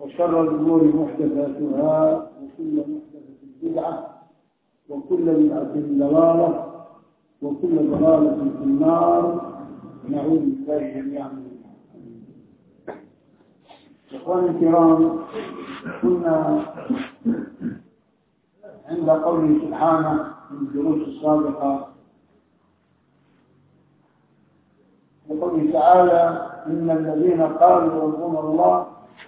وشر الأمور محدثاتها وكل محدثة بدعة وكل بدعة ضلالة وكل ضلالة في النار. نعوذ بالله جميعا. من إخواني الكرام كنا عند قوله سبحانه في الدروس السابقة وقوله تعالى إن الذين قالوا ربنا الله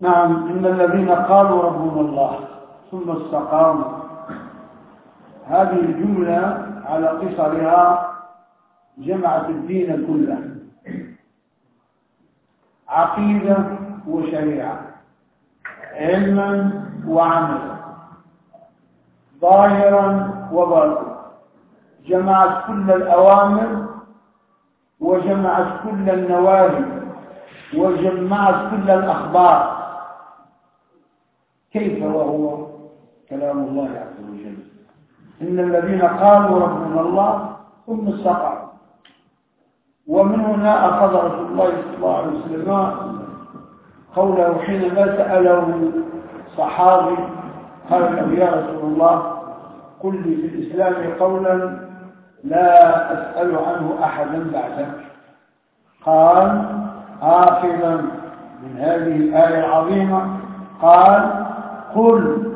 نعم إن الذين قالوا ربنا الله ثم استقاموا. هذه الجملة على قصرها جمعت الدين كله. عقيدة وشريعة علما وعملا ظاهرا وباطنا. جمعت كل الأوامر وجمعت كل النواهي وجمعت كل الأخبار. كيف وهو كلام الله عز وجل؟ إن الذين قالوا ربنا الله ثم استقاموا ومن هنا أخذ رسول الله صلى الله عليه وسلم قوله حينما سأله صحابي قال له يا رسول الله قل لي في الإسلام قولا لا أسأل عنه أحدا بعدك. قال آخذا من هذه الآية العظيمة. قال قل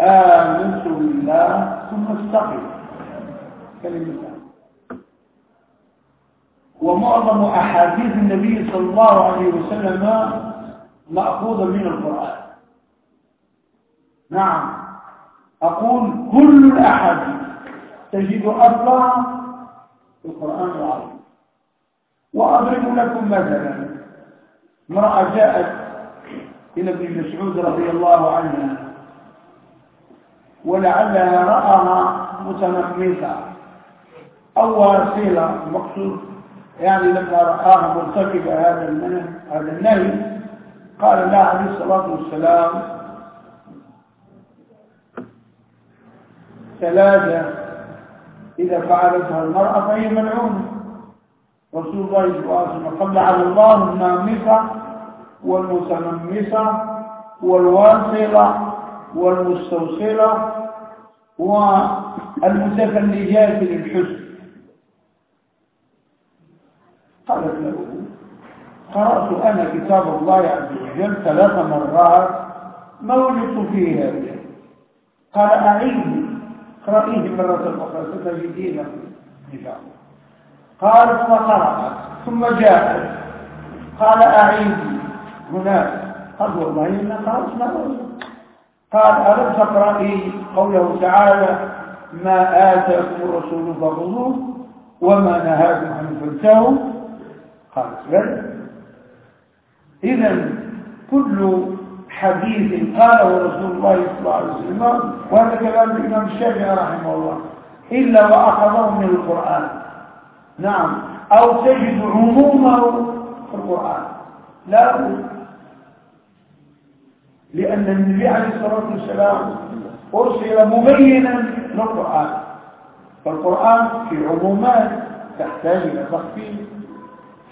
آمنت بالله ثم استقم. كلمة ومعظم أحاديث النبي صلى الله عليه وسلم مأخوذة من القرآن. نعم. أقول كل الأحاديث تجد أصلها في القرآن العظيم. وأضرب لكم مثلا امرأة جاءت إلى ابن مسعود رضي الله عنها ولعلها رآها متنقمصة أو وسيلة مقصود. يعني لما رآها مرتكبة هذا هذا النهي قال الله عليه الصلاة والسلام ثلاثة إذا فعلتها المرأة فهي ملعونة. رسول الله صلى الله عليه وسلم قال على الله النامصة والمتنمصة والواصلة والمستوصلة والمتفلجات للحسن قالت له قرأت أنا كتاب الله عز وجل ثلاث مرات ما وجدت فيه هذا. قال أعيد اقرأيه مرة أخرى ستجدينه إن شاء الله قالت فقرأت ثم جاءت. قال أعيد هناك قال والله إن قرأت ما قال ألم تقرأي قوله تعالى ما آتاكم الرسول فخذوه وما نهاكم عنه فانتهوا قال بل. إذا كل حديث قاله رسول الله صلى الله عليه وسلم وهذا كلام الإمام الشافعي رحمه الله إلا وأخذه من القرآن. نعم. أو تجد عمومه في القرآن. لا. لأن النبي عليه الصلاة والسلام أرسل مبينا للقرآن فالقرآن في عمومات تحتاج إلى تخفيف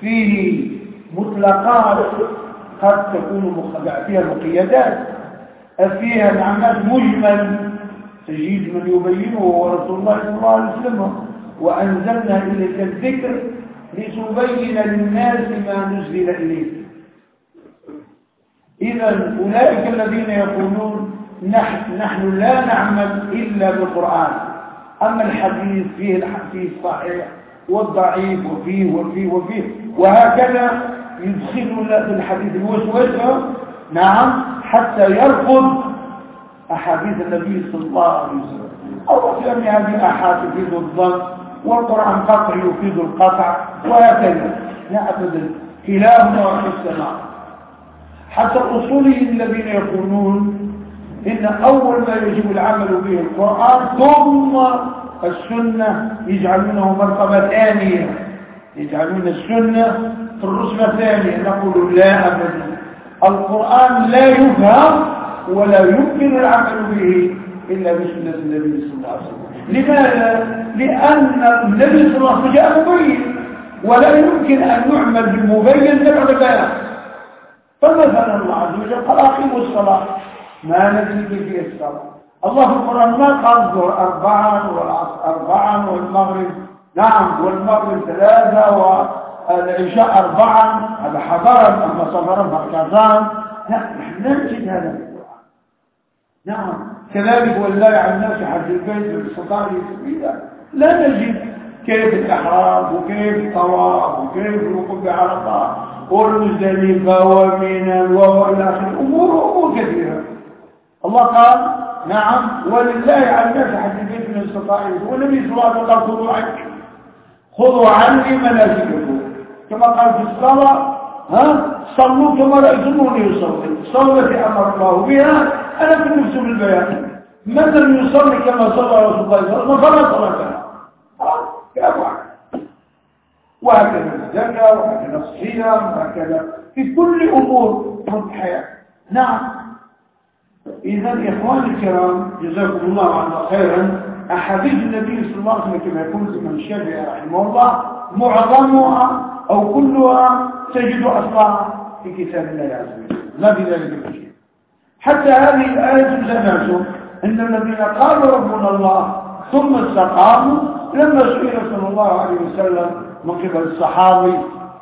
فيه مطلقات قد تكون فيها مقيدات فيها معنات مجمل. تجيد من يبينه هو رسول الله صلى الله عليه وسلم. وأنزلنا إليك الذكر لتبين للناس ما نزل إليك. إذا أولئك الذين يقولون نحن, نحن لا نعمل إلا بالقرآن. أما الحديث فيه الحديث صحيح والضعيف وفيه وفيه وفيه. وهكذا يدخل في الحديث الوسوسة. نعم حتى يرفض أحاديث النبي صلى الله عليه وسلم. أو لم هذه أحاديث يفيد الظن والقرآن قطع يفيد القطع وهكذا. لا أبدا كلاهما في السماء. حتى الأصوليين الذين يقولون إن أول ما يجب العمل به القرآن ثم السنة يجعلونه مرتبة ثانية. يجعلون السنة في الرسمة الثانية. نقول لا أبدا. القرآن لا يفهم ولا يمكن العمل به إلا بسنة النبي صلى الله عليه وسلم. لماذا؟ لأن النبي صلى الله عليه وسلم جاء مبين. ولا يمكن أن نعمل بالمبين نبع البيان فمثلا الله عز وجل قال أقيموا الصلاة. ما ندري في الصلاة. الله في القرآن ما قال الظهر أربعا والعصر أربعا والمغرب. نعم والمغرب ثلاثة والعشاء أربعا. هذا حضرا أما صفرا فركزان لا نحن نجد هذا في القرآن. نعم كذلك والله على الناس حج البيت بالاستطاعة سبيلا لا نجد كيف الإحرام وكيف الطواف وكيف الوقوف على الله والمزدلفة ومنا وإلى آخره. أمور أمور كثيرة. الله قال نعم ولله على الناس حج البيت من استطاع والنبي صلى الله عليه وسلم خذوا عني خذوا عني مناسككم كما قال في الصلاة ها صلوا كما رأيتموني يصلي. التي أمر الله بها. أنا في نفس بالبيان لم يصلي كما صلى رسول الله صلى الله عليه وسلم فلا صلاة خلاص يفعل وهكذا الزكاة وهكذا الصيام وهكذا في كل أمور الحياة نعم. إذا إخواني الكرام جزاكم الله عنا خيرا. أحاديث النبي صلى الله عليه وسلم كما يقول الإمام الشافعي رحمه الله معظمها أو كلها تجد أصلها في كتاب الله عز وجل. ما في ذلك شيء. حتى هذه الآية سمعتم إن الذين قالوا ربنا الله ثم استقاموا لما سئل صلى الله عليه وسلم من قبل الصحابي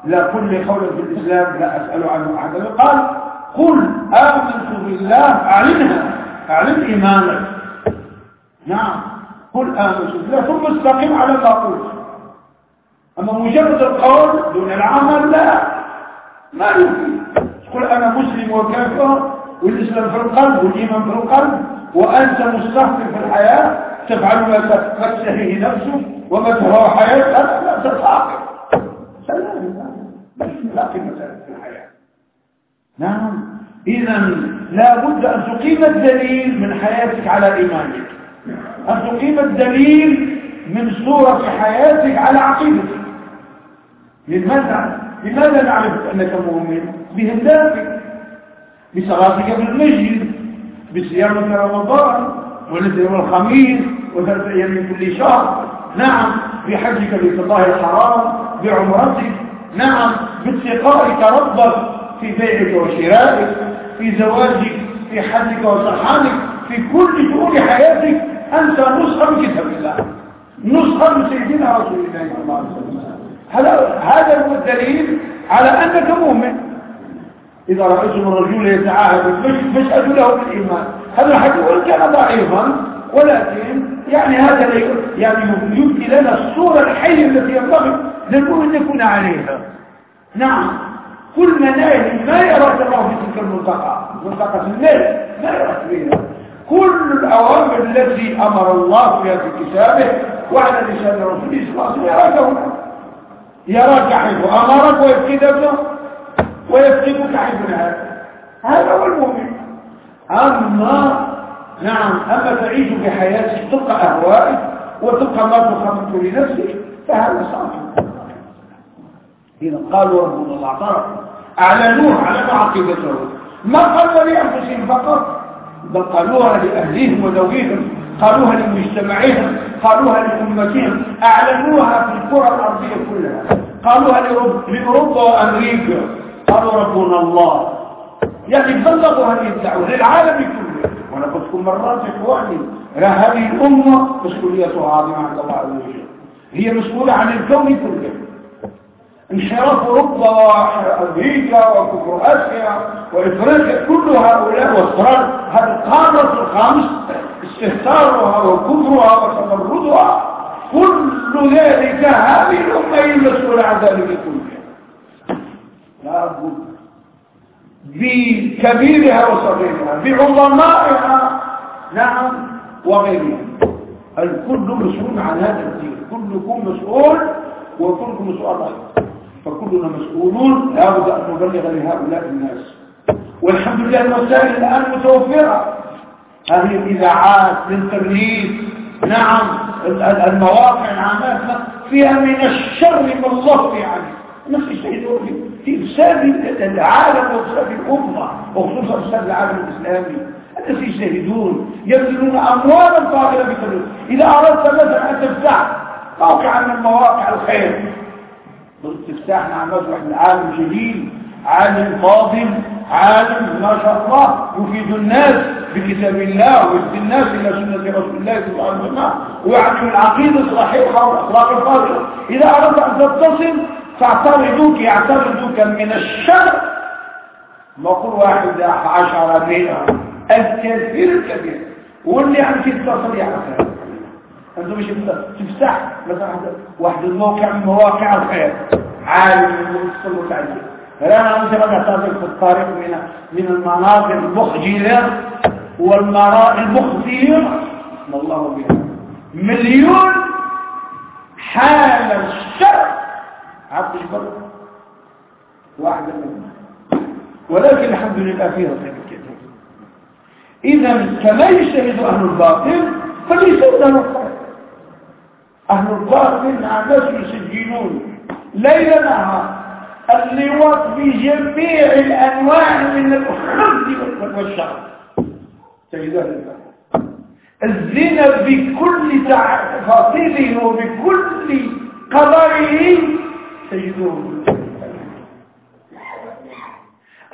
لا كل قول في الإسلام لا أسأل عنه أحدا قال قل آمنت بالله أعلنها أعلن إيمانك. نعم. قل آمنت بالله. ثم استقم على ما قلت. أما مجرد القول دون العمل لا. ما يمكن. تقول أنا مسلم وكافر والإسلام في القلب والإيمان في القلب وأنت مستخدم في الحياة تفعل ما تشتهيه نفسك. وما تهوى حياتك لا تتعاقب سلام. لا قيمة في الحياة. نعم. إذا لا بد أن تقيم الدليل من حياتك على إيمانك. أن تقيم الدليل من صورة حياتك على عقيدتك. لماذا؟ لماذا نعرف أنك مؤمن؟ بهدافك. بصلاتك في المسجد. بصيامك رمضان. ونزل الخميس. وثلاث أيام من كل شهر. نعم بحجك بيت الحرام بعمرتك. نعم باتقائك ربك في بيعك وشرائك في زواجك في حجك وسرحانك في كل شؤون حياتك. أنت نسخة من كتاب الله. نسخة من سيدنا رسول الله صلى الله عليه وسلم. هذا هو الدليل على أنك مؤمن؟ إذا رأيتم الرجل يتعاهد فاشهدوا له بالإيمان هذا الحديث وإن كان ضعيفا؟ ولكن يعني هذا يعني يبدي لنا الصورة الحية التي ينبغي للمؤمن يكون عليها. نعم. كل مناهج ما يراك الله في تلك المنطقة. منطقة الليل ما يراك فيها. كل الأوامر التي أمر الله بها في كتابه وعلى لسان رسوله صلى الله عليه وسلم يراك هنا يراك حيث أمرك ويفقدك ويفقدك حيث نهاك. هذا هو المؤمن. أما نعم أما تعيش في حياتك تبقى أهوائك وتبقى ما تخطط لنفسك فهذا صعب. إذا قالوا ربنا الله اعترف على عقيدته ما قالوا لأنفسهم فقط بل قالوها لأهليهم وذويهم قالوها لمجتمعهم قالوها لأمتهم أعلنوها في الكرة الأرضية كلها. قالوها لأوروبا وأمريكا. قالوا ربنا الله. يعني بلغوا هذه الدعوة للعالم كله. وأنا قلت لكم مرات إخواني هذه الأمة مسؤوليتها عظيمة عند الله عز وجل. هي مسؤولة عن الكون كله. انحراف أوروبا وأمريكا وكفر آسيا وإفريقيا كل هؤلاء واصرار هذه القاره الخامس استهتارها وكفرها وتمردها. كل ذلك هذه الأمة هي المسؤولة عن ذلك كله. لا بد بكبيرها وصغيرها بعظمائها نعم وغيرها. الكل مسؤول عن هذا الدين كلكم مسؤول وكلكم مسؤول عن فكلنا مسؤولون لا بد أن نبلغ لهؤلاء الناس. والحمد لله الوسائل الآن متوفرة. هذه الإذاعات الانترنت نعم المواقع العامات فيها من الشر ما الله يعني نفس الشيء في إفساد العالم وإفساد الأمة وخصوصا إفساد العالم الإسلامي. الناس يجتهدون يبذلون أموالا طائلة بكل إذا أردت مثلا أن تفتح موقع من مواقع الخير بالاستفتاح مع مجمع العالم جليل عالم فاضل عالم ما شاء الله يفيد الناس بكتاب الله ويفيد الناس إلى سنة رسول الله صلى الله عليه وسلم ويعلم العقيدة الصحيحة والأخلاق الفاضلة. إذا أردت أن تتصل فاعترضوك يعترضوك من الشر. نقول واحد عشر مئة الكثير الكثير واللي عنك يتصل يعرفها أنتم مش تفتح مثلا واحد الموقع من مواقع الخير. عالم يتصلوا عليه فلا مثلا نعتبر في الطريق من من المناظر المخجلة والمراء المخزية. الله بها مليون حالة الشر. عبد البر واحد منهم. ولكن الحمد لله فيها خير كثير. إذا كما يجتهد أهل الباطل له خير أهل الباطل ناس يسجلون ليل نهار. اللواط بجميع الأنواع من الخبز والشر تجدها الزنا بكل تفاصيله وبكل قضائه تجدون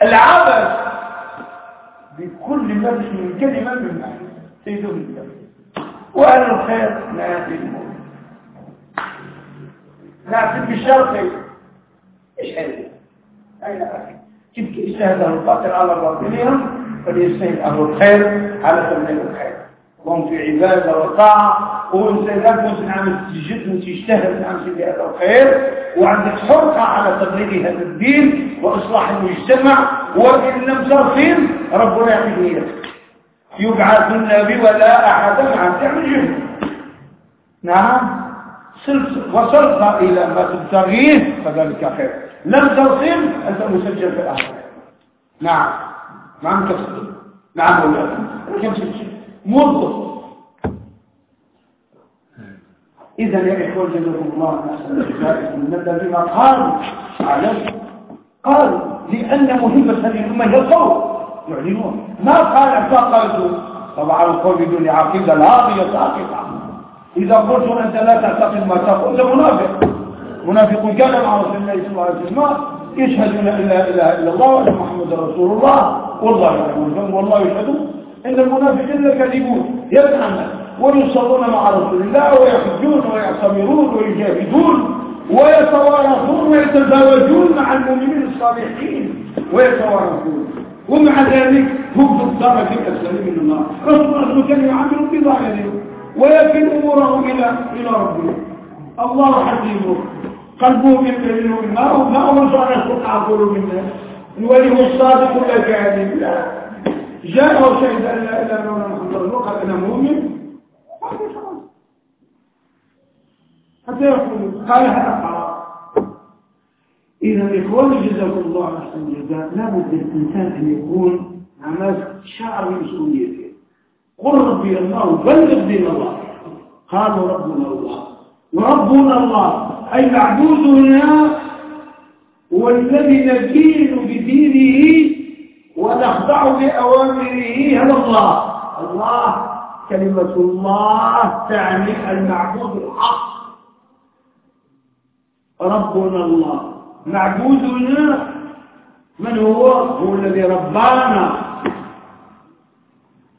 العبث بكل نفس من كلمة من معنى تجدون وأهل الخير لا يدمون لكن بالشرطي إيش هذا؟ اين أخي كيف أهل الباطل على باطلهم؟ فليجتهد أهل الخير على تبليغ الخير. وهم في عبادة وطاعة. وانسان لازم نعمل تجد وتجتهد نعمل في هذا الخير وعندك حرقة على تبليغ هذا الدين واصلاح المجتمع وإن لم تصل ربنا يعطيك نيتك. يبعث النبي ولا أحد عن تعمل جهد. نعم. وصلت إلى ما تبتغيه فذلك خير. لم تصل أنت مسجل في الآخرة. نعم. نعم تصل نعم ولا كم موظف إذا يا إخوة جزاكم الله أحسن من الذين قالوا عليه قالوا لأن مهمة هذه الأمة هي القول. يعلنون. ما قال اعتقدوا طبعا القول بدون عقيدة لا هي ساقطة إذا قلت أنت لا تعتقد ما تقول أنت منافق. منافق كان مع رسول الله صلى الله عليه وسلم يشهدون إلا إله إلا الله وأن محمد رسول الله. والله يعلمون والله يشهد إن المنافقين لكاذبون يزعمون ويصلون مع رسول الله ويحجون ويعتمرون ويجاهدون ويتوارثون ويتزاوجون مع المؤمنين الصالحين. ويتوارثون. ومع ذلك هم في الأسلام من النار رسول الله كان يعمل بظاهره ويكل أموره إلى إلى ربه. الله حكيم. قلبه من كبير ما ما أمر أن يخلق عقول الولي الصادق لا كاذب لا. جاء وشهد أن لا إله إلا الله محمد رسول قال أنا مؤمن. حتى يقول قال هذا قرار إذا إخواني جزاكم الله أحسن الجزاء لابد للإنسان أن يكون عمال شعر بمسؤوليته قل ربي الله بلغ دين الله قالوا ربنا الله وربنا الله أي معبودنا هو الذي ندين بدينه ونخضع لأوامره هذا الله الله كلمة الله تعني المعبود الحق. ربنا الله. معبودنا من هو؟ هو الذي ربانا.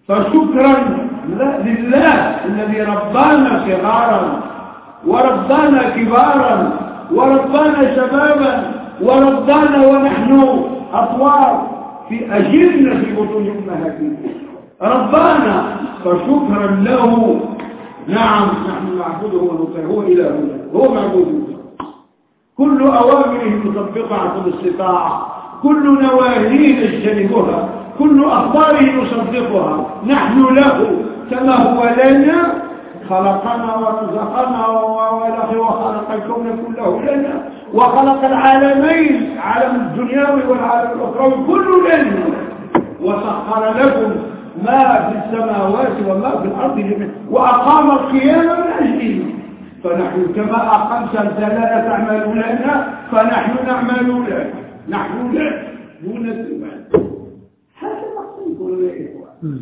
فشكرا لله الذي ربانا صغارا وربانا كبارا وربانا شبابا وربانا ونحن أطوار في أجلنا في بطون أمهاتنا. ربانا فشكرا له. نعم نحن نعبده ونطيعه هو إلهنا هو معبودنا كل أوامره مطبقة على الاستطاعة كل نواهيه نجتنبها. كل أخباره نصدقها. نحن له. كما هو لنا خلقنا ورزقنا وخلق الكون كله لنا. وخلق العالمين عالم الدنيوي والعالم الأخروي كل لنا. وسخر لكم. ما في السماوات وما في الأرض وأقام القيام من أجله فنحن كما أقمت لا تعمل لنا فنحن نعمل لك. نحن لا دون الزمان هذا يقول يا إخوان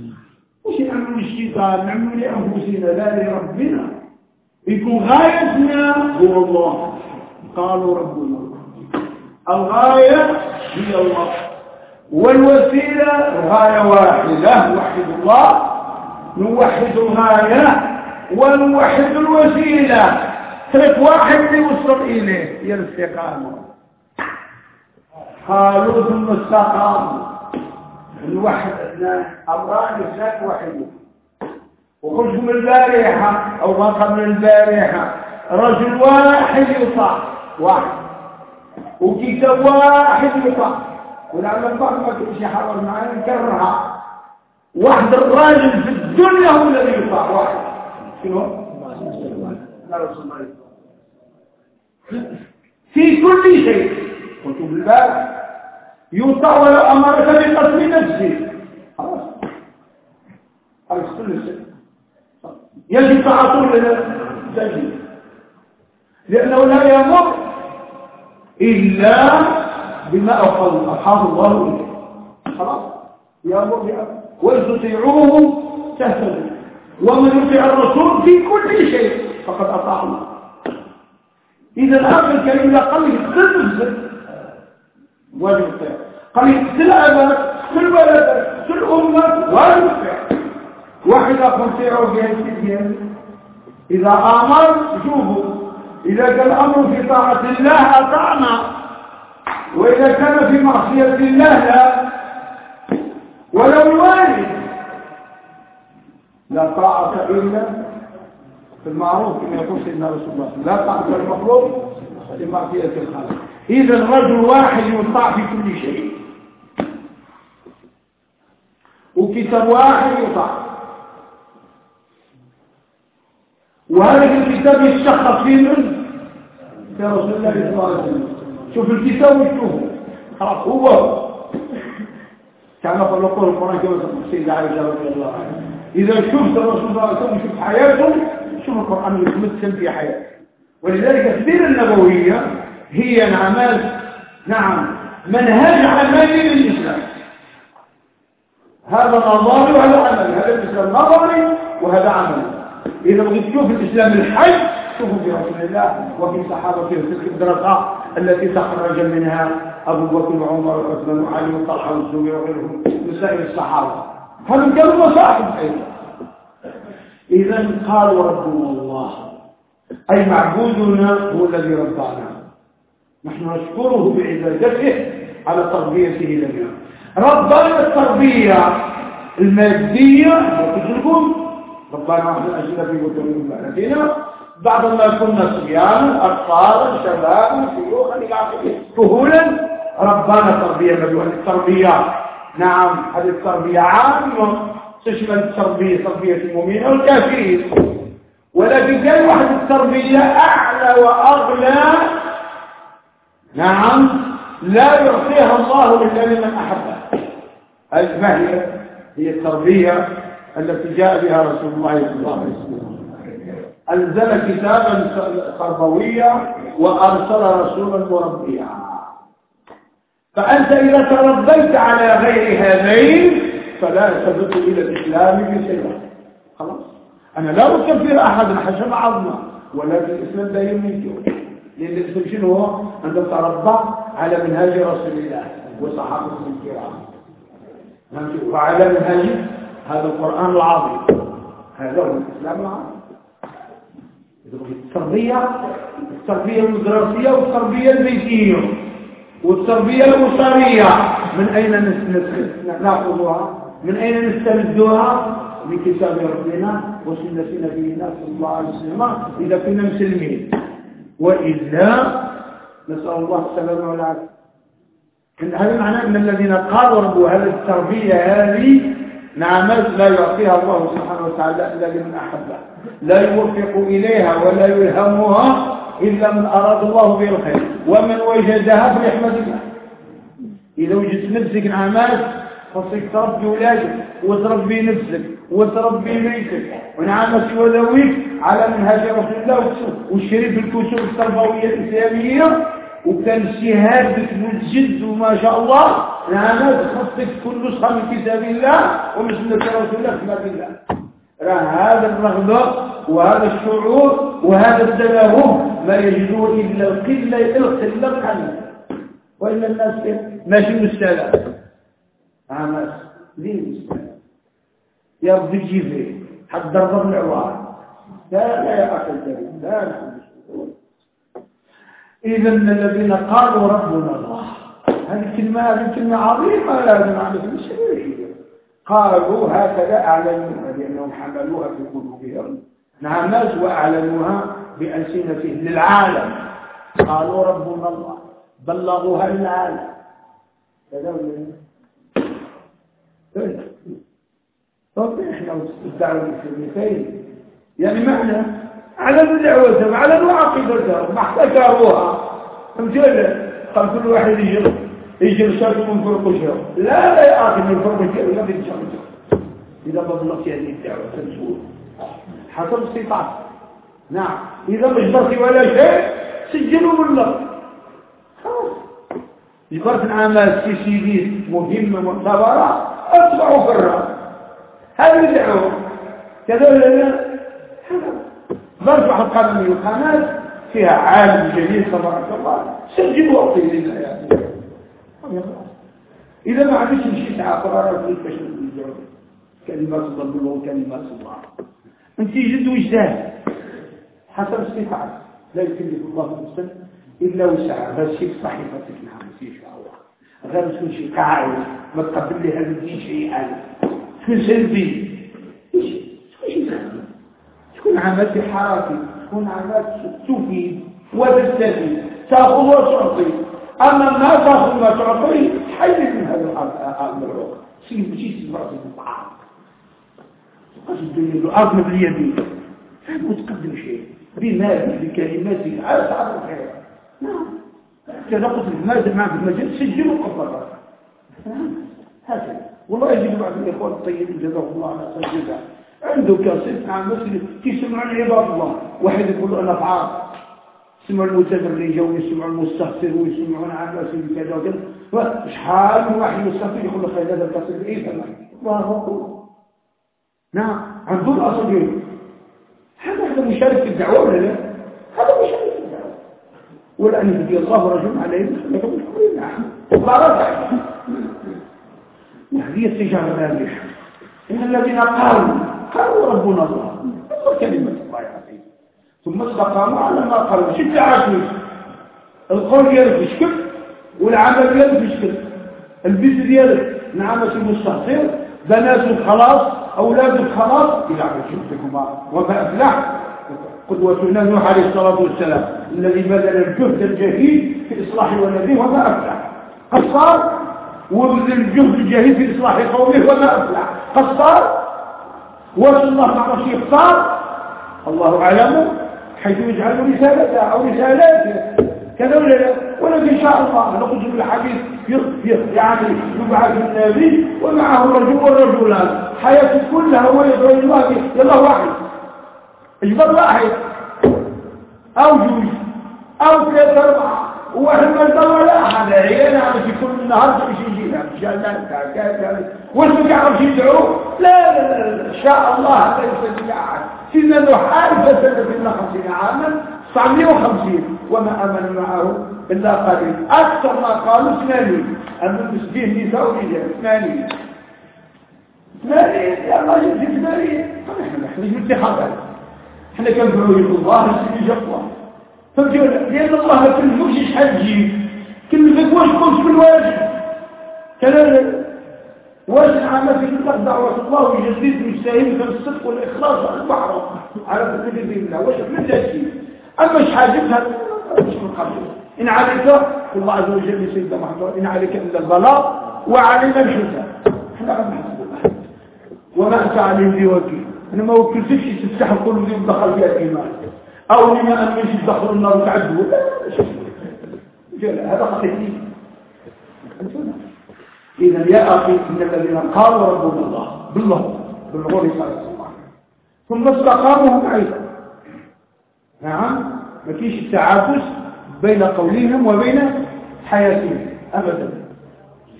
مش نعمل الشيطان نعمل لأنفسنا. لا لربنا. يكون غايتنا هو الله. قالوا ربنا. الغاية هي الله. والوسيلة غاية واحدة نوحد الله نوحد الغاية ونوحد الوسيلة. ترك واحد يوصل إليه هي الاستقامة. قالوا ثم استقاموا اثنان أمران اثنان وحيد وخرج من البارحة أو ما قبل البارحة. رجل واحد يطاع واحد. وكتاب واحد يطاع. ولعل بعض ما تمشي حرر معانا نكررها واحد الراجل في الدنيا هو الذي يطاع واحد. شنو؟ في كل شيء. قلت بالبال يطاع ولو أمرك بقسم نفسه خلاص. كل شيء. يجب تعطول لنا. لأنه لا يمر إلا بما أحاط الله إليه خلاص. يأمر بأمر وإن تطيعوه تهتدوا. ومن يطيع الرسول في كل شيء فقد أطاع الله. إذا الأمر الكريم لا قال يقتل الزر واجب الطيع قال يقتل أبنك كل بلدك كل أمك واجب الطيع واحد أخر طيعة بهذه إذا أمر شوفوا. إذا كان الأمر في طاعة الله أطعنا. وإذا كان في معصية الله لا ولو الوالد لا طاعة إلا في المعروف كما يقول سيدنا رسول الله لا طاعة المخلوق في معصية الخالق. إذا رجل واحد يطاع في كل شيء وكتاب واحد يطاع. وهذا الكتاب يتشخص فيه من؟ يا رسول الله صلى الله عليه وسلم. شوف الكتاب وشوفه خلاص هو. كان يقول القرآن كما تقول السيدة عائشة رضي الله عنها إذا شفت الرسول صلى الله عليه وسلم شوف حياته شوف القرآن يتمثل في حياته. ولذلك السيرة النبوية هي نعمال نعم منهج عملي للإسلام هذا نظري وهذا عملي هذا الإسلام نظري وهذا عملي. إذا بغيت تشوف الإسلام الحي شوفوا في رسول الله وفي صحابته تلك الدراسة. التي تخرج منها أبو بكر وعمر وعثمان وعلي وطلحة والزبير وغيرهم من سائر الصحابة هذا كانوا مصاحب أيضا إذا قالوا ربنا الله. أي معبودنا هو الذي ربانا. نحن نشكره بعبادته على تربيته لنا ربنا التربية المادية وتجربون ربنا إحنا أجل في أمهاتنا بعد ما كنا صبيانا أطفالا شبابا شيوخا إلى آخره. طهولا ربنا تربية مجوة التربية نعم هذه التربية عامة. تشمل التربية تربية المؤمنين والكافرين. ولكن قال واحد التربية أعلى وأغلى نعم لا يعطيها الله إلا لمن أحبه. هي؟ هي التربية التي جاء بها رسول الله صلى الله عليه وسلم. أنزل كتابا تربويا وأرسل رسولا مربيا. فأنت إذا تربيت على غير هذين فلا تبت إلى الإسلام بشيء. خلاص. أنا لا أكفر أحد حسب عظمه ولكن الإسلام لا يملك. لأن الإسلام شنو؟ هو أن تتربى على منهاج رسول الله وصحابة الكرام. وعلى منهاج هذا القرآن العظيم. هذا هو الإسلام العظيم. التربية التربية المدرسية والتربية البيتية والتربية الأسرية. من أين نأخذها. من أين نستمدها؟ من كتاب ربنا وسنة نبينا صلى الله عليه وسلم إذا كنا مسلمين. وإلا نسأل الله السلامة والعافية. هذا معناه أن الذين قربوا هذه التربية هذه نعمات لا يعطيها الله سبحانه وتعالى إلا لمن أحبه. لا يوفق إليها ولا يلهمها إلا من أراد الله به الخير. ومن وجدها فليحمد الله. إذا وجدت نفسك نعمات خصك تربي ولادك وتربي نفسك وتربي بيتك. ونعمك وذويك على منهج رسول الله والشريف الكتب التربوية الإسلامية. وكان اجتهاد بتقول جد وما شاء الله نعمات خصك كل نسخة من كتاب الله ومن سنة رسول الله كما بالله هذا الرغبة وهذا الشعور وهذا التلاهم ما يجدوه إلا القلة القلة قليلة وإلا الناس ماشي مستلم عمس ليه مستلم يا رب تجيبه حد ضرب العوار. لا لا يا أخي الكريم لا لا. إذا الذين قالوا ربنا الله. هذه الكلمة هذه كلمة عظيمة كل شيء قالوا هكذا أعلنوها لأنهم حملوها في قلوبهم. نعم ناس وأعلنوها بألسنتهم للعالم. قالوا ربنا الله. بلغوها للعالم كذا طب إحنا الدعوة الإسلامية يعني معنى أعلنوا دعوتهم أعلنوا عقيدتهم ما احتكروها فهمت قال كل واحد يجي يجي الشرط من فرق الشر لا لا يا أخي من فرق الشر لا من شر إذا بلغت هذه الدعوة تنسوه حسب الصفات نعم. إذا ما جبرت ولا شيء سجلوا بالله خلاص. جبرت أعمال في سي مهمة معتبرة أطبعوا فرا هذا الدعوة. كذا ولا لا برفع القلم القناة فيها عالم جميل تبارك الله. سجلوا وقتي لله يعني إذا ما عندش مشيت على قرارات كيف باش كلمات الله وكلمات الله. أنت جد وجدان. حسب استطاعت لا يكلف الله نفسا إلا وسعها. بس شيء صحيفتك نعم في الله. غير تكون شيء قاعد ما تقبل لي هذا الدين شيئا. تكون سلبي تكون شيء سلبي تكون عملت حركي تكون عملت تفيد وتستفيد تأخذ وتعطي أما ما تأخذ ما تعطي حيث من هذا الأمر سيب شيء سيب الطعام تقصد الدنيا الأرض باليمين. متقدم شيء. بمال بكلمات على تعرف الخير. نعم. كذا قلت لك ماذا معك المجال سجلوا قبضة نعم. هكذا. والله يجب بعض الإخوان الطيبين جزاهم الله على خير عنده كاسيت عن مسجد يسمع عباد الله. واحد يقول له أنا فعال. يسمع المتدرج ويسمع المستغفر ويسمعون عن مسجد كذا وكذا. شحال من واحد مستغفر يقول له خير هذا الكاسيت إيه؟ فما. الله أكبر. نعم. عنده الأصل يقول هذا هذا مشارك في الدعوة ولا لا؟ هذا مشارك في الدعوة. ولأن يهدي الله رجل عليه لكم الحرين نعم. الله رفع وهذه التجارة الرابحة إن الذين قالوا قالوا ربنا الله. الله كلمة الله عظيم ثم استقاموا على ما قالوا. شد عاشوا القول يلف شكل والعمل يلف شكل البيت ديالك نعمة المستغفر بنات خلاص أولاد خلاص. إلى شفتكما. وما أفلح قدوتنا نوح عليه الصلاة والسلام. الذي بذل الجهد الجهيد في إصلاح ولده وما أفلح قصار وبذل جهد جاهد في إصلاح قومه وما أفلح قصار واش الله ما عرفش يختار. الله أعلم حيث يجعل رسالته أو رسالاته. كذا ولا لا؟ ولكن إن شاء الله نقول في الحديث يعني يبعث النبي ومعه الرجل والرجلان حياته كلها هو يدعو الله يلا واحد. اجبر واحد. أو جوج أو ثلاثة أربعة. واحد ما يدور ولا أحد. عيانا في كل نهار تمشي يجينا مشان كذا واش ما يعرفش يدعو؟ لا لا لا إن شاء الله ليس بأحد سيدنا نوح ألف سنة في خمسين عاما 950 وما أمن معه إلا قليل. أكثر ما قالوا اثنين. أما المسجين نساء ورجال اثنين. اثنين. يا الله يجزي اثنين. نحن نحن اتحادا إحنا كان في الله نسيب فهمتوا لأن الله ما كلفوش شحال تجيب؟ كلفك واش قلت في الواجب؟ كذلك واش العمل في تطلق دعوة الله ويجدد في الصدق والإخلاص على البحر؟ على تدبير الله واش من تأكيد أما مش حاجبها مش من قبل إن عليك الله عز وجل لسيدنا محمد إن عليك إلا البلاغ وعلينا الحساب إحنا محسوب وما أنت عليه بوكيل. أنا ما وكلتش تفتح القلوب دي ودخل فيها الإيمان. أو لما أمنش تدخل النار وتعدوا لا هذا خطير إذا يا أخي إن الذين قالوا ربنا الله بالله بالغور صلى الله عليه ثم استقاموا هم أيضا. نعم ما فيش التعافس بين قولهم وبين حياتهم أبدا.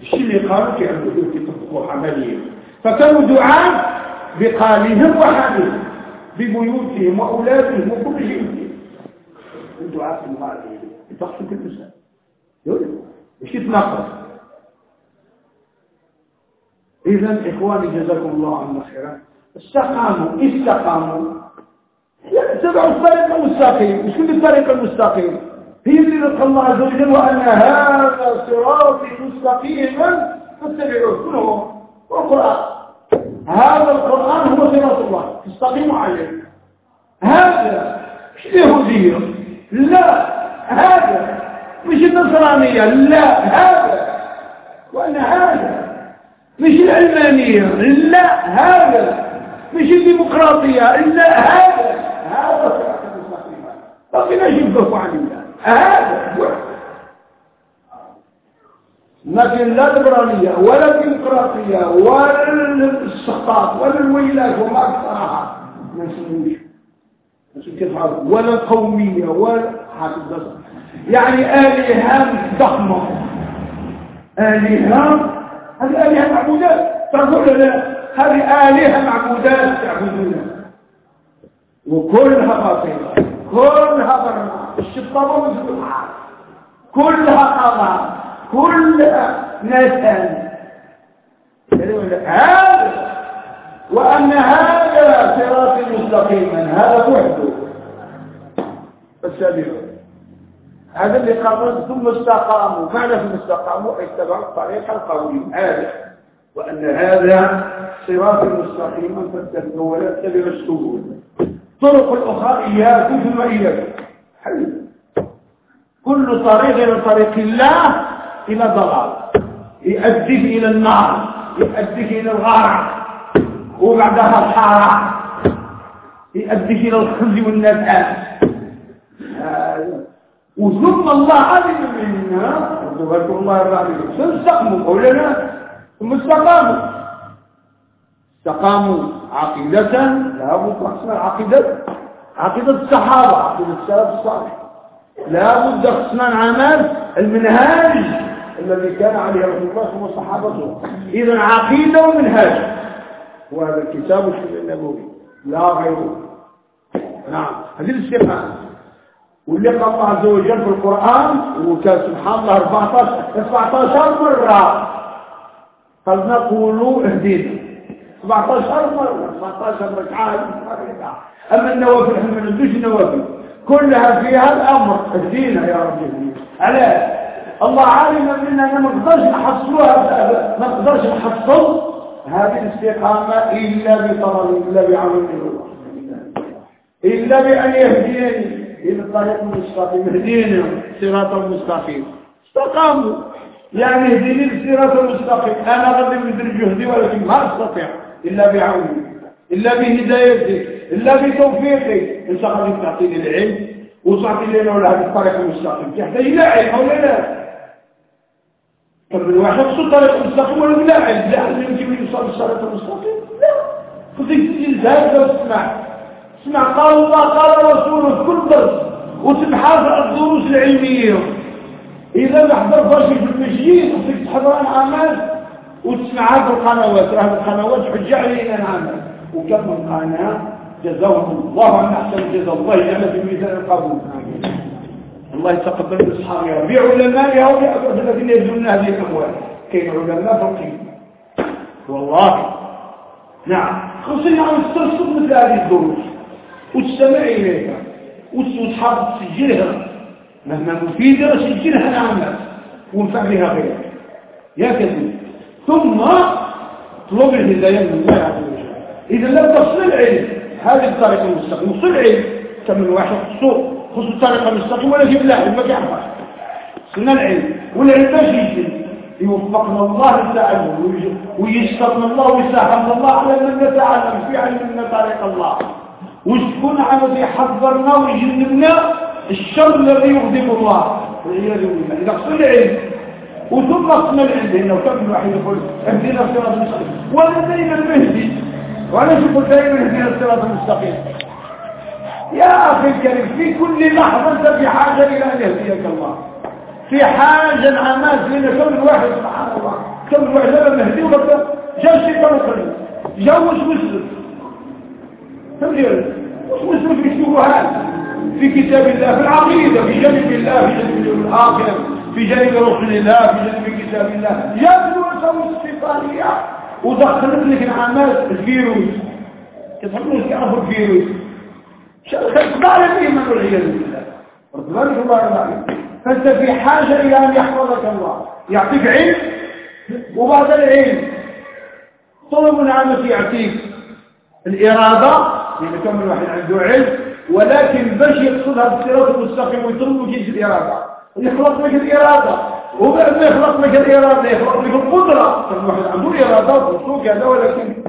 الشيء اللي قالوا؟ في عمليا فكانوا دعاء بقالهم وحالهم. ببيوتهم وأولادهم وكل شيء الدعاء في المال تقصد كل إنسان يقول مش يتناقض إذا إخواني جزاكم الله عنا خيرا. استقاموا استقاموا. اتبعوا الطريق المستقيم. مش كل الطريق المستقيم؟ هي اللي نلقى الله عز وجل وأن هذا صراطي مستقيما فاتبعوه كله هو القرآن هذا القرآن هو صراط الله. تستقيموا عليه. هذا مش اليهودية لا هذا مش النصرانية لا هذا. وأن هذا. مش العلمانية لا هذا. مش الديمقراطية لا هذا. هذا بقينا يشبهوا عن الله. هذا لكن لا ليبرالية ولا الديمقراطية ولا السقاط ولا الويلات وما أكثرها. ما نسموش ولا القومية ولا هذا يعني آلهة ضخمة آلهة هذه آلهة معبودات تعرفون لا هذه آلهة معبودات تعبدونها وكلها باطلة كلها برنا الشطابة مفتوحة كلها قمر كلها نسل هذا وأن هذا صراط مستقيما هذا وحده فاتبعوا هذا اللي قالوا ثم استقاموا. معنى ثم استقاموا؟ اتبعوا الطريق القوي هذا وأن هذا صراط مستقيما فاتبعوا ولا تتبعوا السبل. طرق الأخرى إياكم وإياكم كل طريق إلى طريق الله إلى ضلال. يؤديك إلى النار يؤديك إلى الغارة وبعدها الحارة يؤديك إلى الخزي والندعة وثم الله علم منا. وذكر الله الرحمن سنستقموا قولنا. ثم استقاموا. استقاموا عقيدة. لا بد قسم العقيدة. عقيدة الصحابة. عقيدة السلف الصالح. لا بد قسم عمل المنهاج الذي كان عليه رسول الله ثم صحابته إذا عقيدة ومنهاج. وهذا الكتاب الشرع النبوي. لا غيره. نعم. هذه الاستقامة واللي قال الله عز وجل في القرآن وكان سبحان الله 14 14 مرة. قال نقول اهدينا. 17 مرة. 17 ركعة. أما النوافل إحنا ما ندوش النوافل. كلها فيها الأمر. اهدينا يا رب على الله عالم مننا ما نقدرش نحصلها ما نقدرش نحصل هذه الاستقامة إلا بطلب إلا بعون الله إلا بأن يهديني إلى الطريق المستقيم. اهدينا صراط المستقيم استقاموا. يعني اهدني الصراط المستقيم. أنا غادي ندير جهدي ولكن ما أستطيع. إلا بعوني إلا بهدايتك إلا بتوفيقك انت غادي تعطيني العلم وتعطي لنا هذه الطريق المستقيم. تحتاج إلى علم ولا لا طب الواحد خصو الطريق المستقيم ولا لا؟ لا؟ يمكن يوصل للصراط المستقيم لا. خذ الزهد واسمع. اسمع. قال الله قال رسوله في كل درس. وتبحث الدروس العلمية. إذا ما حضرتش في المسجد وفيك تحضر عن عمل وتسمع هذه القنوات. هذه القنوات حجة علينا العمل وكم القناة جزاهم الله عن أحسن جزا الله جل في ميزان القبول. الله يتقبل من أصحابها بعلمائها وبأكبر الذين يبذلون هذه الأموال. كاين علماء فقيه والله. نعم. خصوصا عن ترصد مثل هذه الدروس. وتستمع إليها. وتحافظ تسجلها. مهما مفيدة سجلها نعمل ونفع بها غيرك يا كثير. ثم طلب الهداية من الله عز وجل. إذا لم تصل العلم هذه الطريقة المستقيمة. وصل العلم. كمن واحد خصوص خصوص الطريقة المستقيمة ولا جيب الله ما يعرفش صلنا العلم. والعلم ماشي يجي. يوفقنا الله للتعلم ويسرنا الله ويسهلنا الله على من نتعلم في علم طريق الله. وشكون عمد يحضرنا ويجنبنا الشر الذي يغضب الله. والعياذ بالله. إذا قصد العلم وثم قسم العلم. لأنه كم الواحد يقول اهدنا الصراط المستقيم. وأنا دائما مهدي. وأنا شوف دائما اهدنا الصراط المستقيم. يا أخي الكريم في كل لحظة أنت في حاجة إلى أن يهديك الله. في حاجة العمات لأن كم الواحد سبحان الله كم الواحد لما مهدي وغدا جاء الشيطان القريب جاء وش مسلم؟ فهمت وش مسلم في الشبهات في كتاب الله في العقيدة في جانب الله في جانب الآخر في جانب رسول الله في جانب كتاب الله. يبدو سوي الشيطانية ودخلت لك العمال الفيروس. تفهموا يعرفوا الفيروس ضال الإيمان والعياذ بالله. رد بالك الله عليك فأنت في حاجة إلى أن يحفظك الله. يعطيك علم وبعد العلم. طلب نعمة يعطيك. الإرادة يعني كم الواحد عنده علم ولكن باش يقصدها بالصراط المستقيم ويطلب جيش الإرادة. يخلق لك الإرادة. وبعد ما يخلق لك الإرادة يخلق لك القدرة. كان واحد عنده إرادة وصول كذا ولكن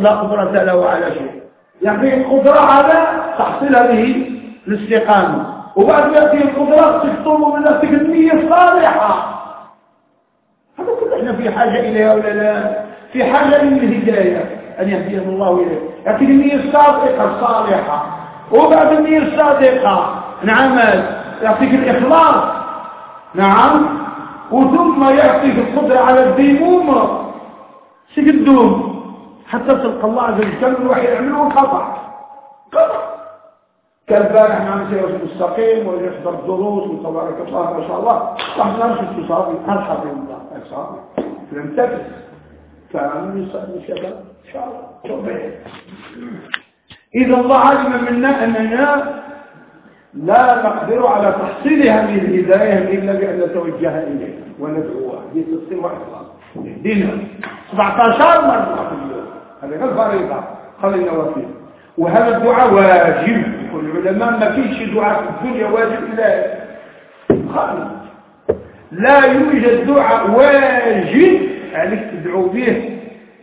لا قدرة له على شيء. يعني القدرة على تحصيل هذه الاستقامة وبعد ما يأتي القدرة تطلب من نفسك النية الصالحة هذا كله إحنا في حاجة إليها ولا لا. في حاجة إلى الهداية. أن يهديهم الله إليه. يأتي النية الصادقة الصالحة. وبعد النية الصادقة نعم يعطيك الإخلاص. نعم. وثم يعطيك القدرة على الديمومة سيقدوم حتى تلقى الله عز وجل الواحد يعمله الخطأ قطع كالبارح نعم سيرة المستقيم ويحضر الدروس وتبارك الله ما شاء الله. راح نمشي في صافي أرحب الله؟ صافي لم تكن فعمل الشباب إن شاء الله. إذا الله علم منا أننا لا نقدر على تحصيل هذه الهداية إلا بأن نتوجه إليه وندعوه هذه تصير وإخلاص اهدنا 17 مرة في اليوم. هذا الفريضة قال النوافل. وهذا الدعاء واجب. والعلماء ما فيش دعاء في الدنيا واجب إلا خالص. لا يوجد دعاء واجب عليك تدعو به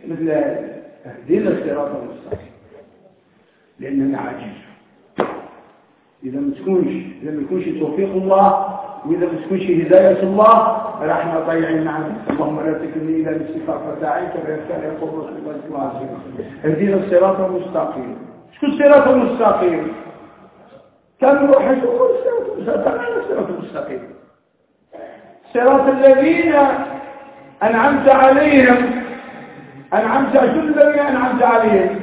مثل اهدنا الصراط المستقيم. لأننا عجيز إذا ما تكونش إذا ما يكونش توفيق الله وإذا ما تكونش هداية الله راح ضيعين نعم اللهم لا تكلني إلى عين كما كان يقول رسول الله اهدنا الصراط المستقيم. شكون الصراط المستقيم؟ كان يروح يقول الصراط المستقيم. صراط الذين أنعمت عليهم. أنعمت كل الذين أنعمت عليهم.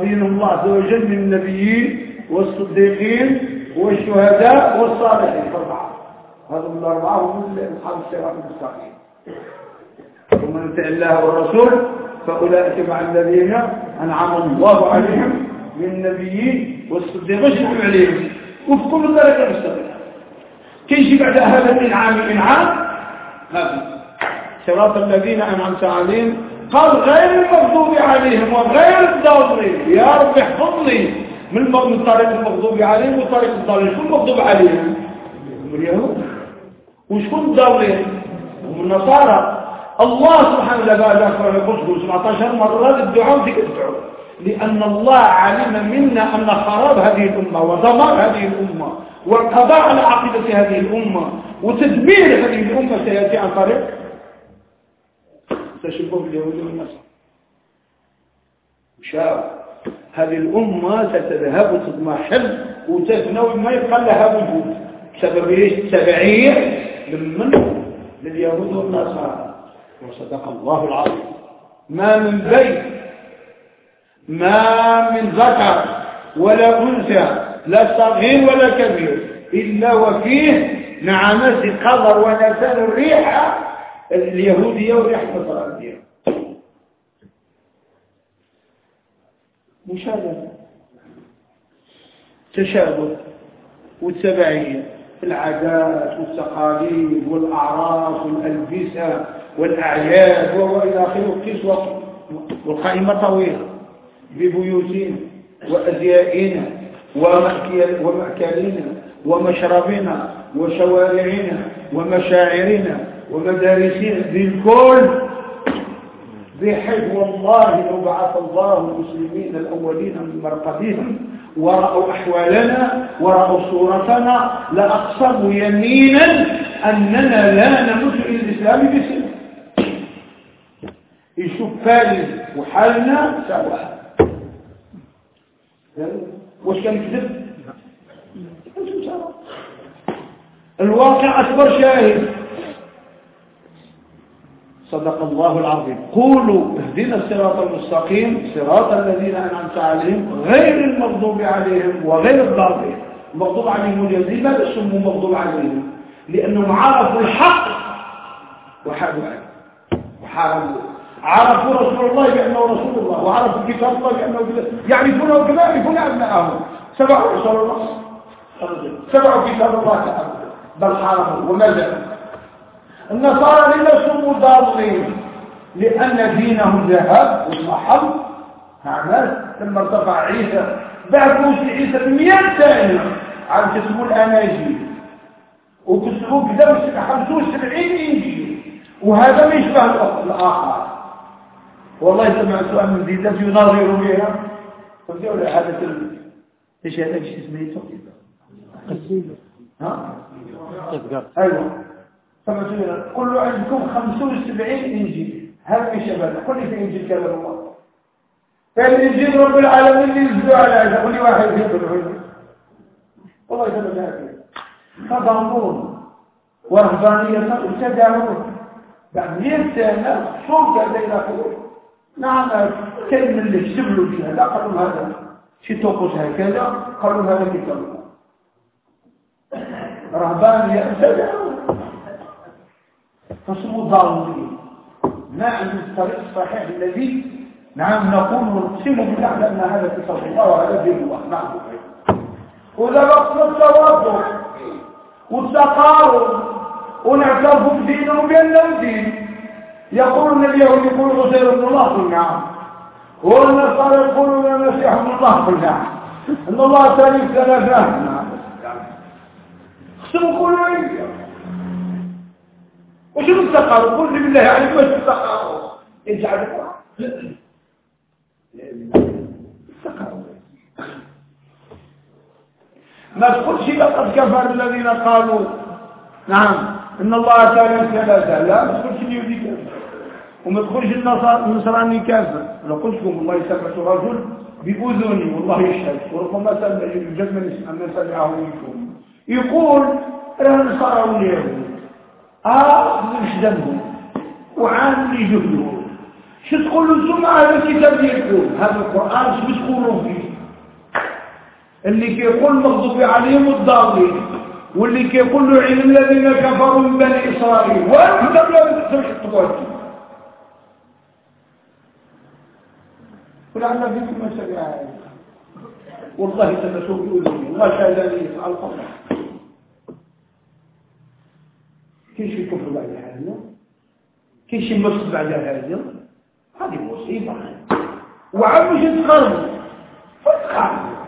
دينهم الله عز وجل من النبيين والصديقين والشهداء والصالحين. أربعة من الأربعة هم أصحاب الصراط المستقيم. ومن يطع الله والرسول فأولئك مع الذين أنعم الله عليهم من النبيين والصديقين. وشهدوا عليهم. وفي كل ذلك المستقيم كيش بعد هذا الإنعام إنعام هذا. صراط الذين أنعمت عليهم. قال غير المغضوب عليهم وغير الضالين. يا رب احفظني من طريق المغضوب عليهم وطريق الضالين. شكون المغضوب عليهم؟ اليهود. وشكون الضالين النصارى. الله سبحانه وتعالى يقول 17 مرة الدعاء ذكر الدعاء لأن الله علم منا أن خراب هذه الأمة ودمار هذه الأمة والقضاء على عقيدة هذه الأمة وتدبير هذه الأمة سيأتي عن طريق تشبه اليهود والنصارى. وشاف هذه الأمة ستذهب وتضمحل وتفنى وما يبقى لها وجود. بسبب إيش؟ تبعير. من لليهود والنصارى. وصدق الله العظيم. ما من بيت ما من ذكر ولا أنثى لا صغير ولا كبير إلا وفيه نعمات قدر ونسان الريحة اليهودية والريحة النصرانية مشابهة تشابه. والتبعية العادات والتقاليد والأعراف والألبسة والأعياد وإلى آخره القسوة والقائمة طويلة ببيوتنا وأزيائنا ومأكلنا ومشربنا وشوارعنا ومشاعرنا ومدارسنا بالكل بحيث والله لو بعث الله المسلمين الأولين من مرقدهم ورأوا أحوالنا ورأوا صورتنا لأقسموا يمينا أننا لا إلى الإسلام بسنة يشوف فارس وحالنا سواء. وش كان يكذب الواقع أكبر شاهد. صدق الله العظيم. قولوا اهدنا الصراط المستقيم صراط الذين أنعمت عليهم غير المغضوب عليهم وغير الضالين. المغضوب عليهم اليزيد ماذا سموا مغضوب عليهم لأنهم عرفوا الحق وحادوا عنه وحاربوا. عرفوا رسول الله بأنه رسول الله وعرفوا كتاب الله بأنه يعرفونه كما يعرفون أبنائهم سبعوا رسول الله. سبعوا كتاب الله تعالى بل حاربوا. وما زالوا النصارى ليسوا ضالين لأن دينهم ذهب والمحل أعمال لما ارتفع عيسى بعد موسى عيسى بمئة سنة على كتبوا الأناجيل وكتبوا كذا خمسون سبعين إنجيل. وهذا ما يشبه الآخر. والله سمعت سؤال من ديدات يناظروا بها. قلت له هذا إيش هذا؟ إيش اسمه؟ قصيدة. ها؟ أيوه. فمثلا كل عندكم خمسون سبعين إنجيل. هل في شباب كل في إنجيل كلام الله. فالإنجيل رب العالمين ينزلوا على عيسى كل واحد في العلم والله يسلم هذا تضامون ورهبانية وتداول بعد مئة سنة صوت هذا إلى آخره نعم كلمة اللي يشتغلوا فيها. لا قالوا هذا. شي توقف هكذا قالوا هذا كتاب. رهبانية تداول فاسمه ضالين ما عند الطريق الصحيح الذي نعم نقول ونقسم بالله لأن هذا كتاب الله وهذا دين الله نعم. وإذا بقصنا التوافق والتقارب ونعترف بدينهم بأن الدين. يقولون اليهود يقول غسير ابن الله قل نعم والنصارى يقولون المسيح ابن الله قل نعم إن الله ثالث ثلاثة نعم. اقسموا كلوا وشنو التقارب قل لي بالله عليك وش التقارب يجعل التقارب ما تقولش لقد كفر الذين قالوا. نعم. إن الله تعالى ثلاثة لا ما تقولش اليهودي كافر وما تقولش النصراني كافر لو قلت لكم والله سمعت رجل بأذني والله يشهد. وربما سمع يوجد من سمعه منكم. يقول أنا النصارى واليهود آه مش ذنبه. وعامل جهده. شو تقولوا أنتم هذا الكتاب يقول هذا القرآن شو تقولوا فيه؟ اللي كيقول مغضوب عليهم الضالين واللي كيقول له علم الذين كفروا من بني إسرائيل. وأنتم لا تسمح الطبوات ولعل فيكم سمع والله تنسوا بأذني. الله شهدني على القبر كاين شي كفر بعد هذا؟ كاين شي مصر بعد هذا؟ هذه مصيبة. وعاد مش تقرب فتقرب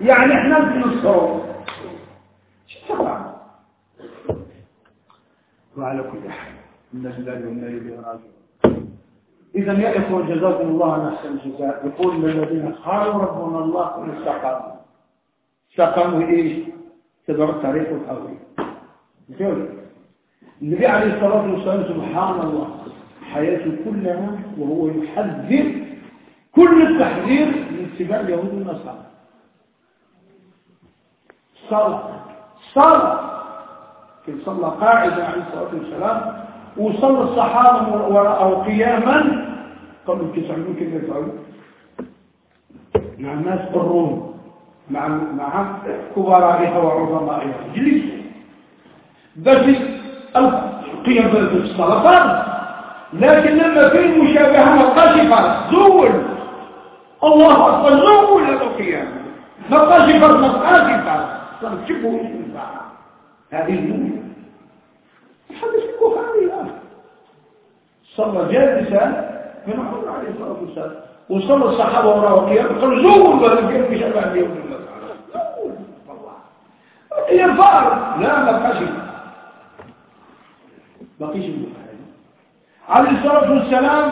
يعني إحنا نتنصروا شو وعلى كل حال إن الله وإنا إليه راجعون إذا يا إخوة جزاكم الله أحسن الجزاء. يقول للذين قالوا ربنا الله ثم استقاموا. استقاموا إيش؟ تبع الطريق الحوي النبي عليه الصلاة والسلام سبحان الله حياته كلها وهو يحذر كل التحذير من اتباع اليهود والنصارى. صلاة صلاة كان صلى قاعدة عليه الصلاة والسلام وصلى الصحابة وراءه قياما قبل كيف يفعلون كيف يفعلون؟ مع الناس الروم مع مع كبرائها وعظمائها. جلس بس القيام في الصلاة لكن لما في المشابهة ما زول. الله أكبر زول هذا القيام ما قاشفة ما قاشفة ترجبه هذه الدنيا حدث البخاري الآن صلى جالسا من عمر عليه الصلاة والسلام. وصلى الصحابة وراءه قيام قالوا زور ولم يكن شبه اليوم زور هي فار لا ما بقاش بقيش البخاري. عليه الصلاة والسلام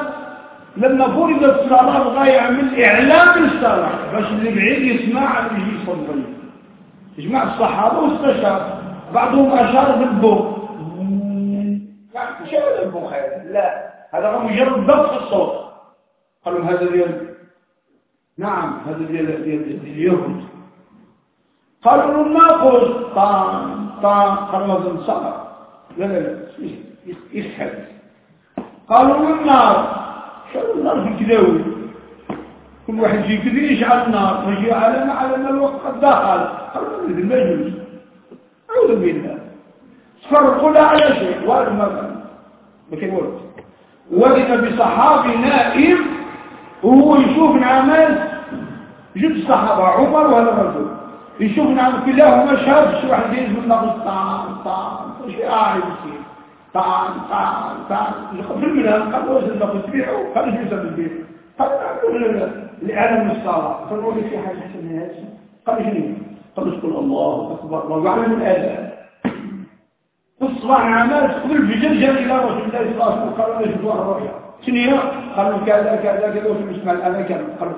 لما فرضت الصلاة بغى يعمل إعلام الصلاة. باش اللي بعيد يسمع اللي يجي يصلي. اجمع الصحابة واستشار بعضهم أشار بالبوق مش هذا البخاري. لا. هذا مجرد ضبط الصوت. قالوا هذا ديال نعم هذا ديال ديال اليهود. قالوا له ناقص طان طان قالوا هذا لا لا لا يسحب. قالوا النار. شو النار في الكداوي كل واحد يجي كذا يشعل النار؟ فجي علم على ان الوقت قد دخل. قالوا ما يجوز. أعوذ بالله. تفرقوا لا على شيء. ولا ما لكن ورد وجد بصحابي نائم وهو يشوف نعمات جد الصحابة عمر وهذا الرجل. يشوف نعم كلاهما شاب شو واحد يجي من نقص طعام طعام شيء قاعد يصير. طعام طعام طعام في المنام قال وزن نقص تبيعه. قال إيش يسمى البيت قال العالم الصالح فنقول في حاجة حسن هذا قال شنو؟ قال اسكن الله أكبر. ويعلم الآذان تصبح عمال قبل الفجر جاء إلى رسول الله صلى الله عليه وسلم. قال له شدوها الرؤيا شنو قالوا كذا كذا كذا. وفي اسمع الأذان كذا. قالوا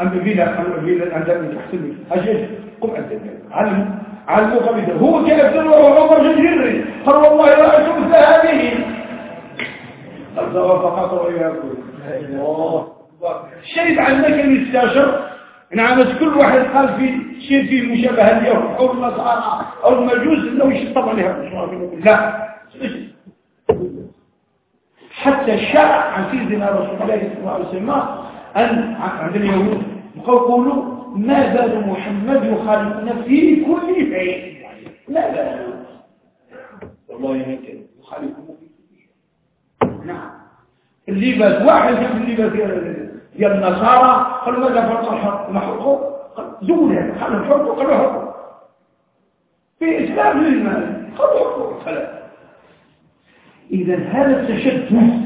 أما فينا؟ قالوا فينا. الأذان تحسن أجل. قم أذن علم علموا قبل هو كيف تنوى عمر جنجري قال والله رأيت مثل هذه. قال وفقط وإياكم. الله. شرب عنك المستاشر انعمت كل واحد قال في شيء فيه مشابهة اليهود أو النصارى أو المجوس إنه يشطب عليها لا. حتى الشرع عن سيدنا رسول الله صلى الله عليه وسلم أن عند اليهود. يقولوا ما بال محمد يخالفنا في كل شيء؟ لا لا والله يمكن. شيء. نعم. اللباس واحد في اللباس ديال النصارى قالوا ماذا فرق الحق؟ نحرقه قال زوجها قالوا نحرقه قالوا حرقه في إسلام للمال. قالوا حرقه فلا إذا هذا التشدد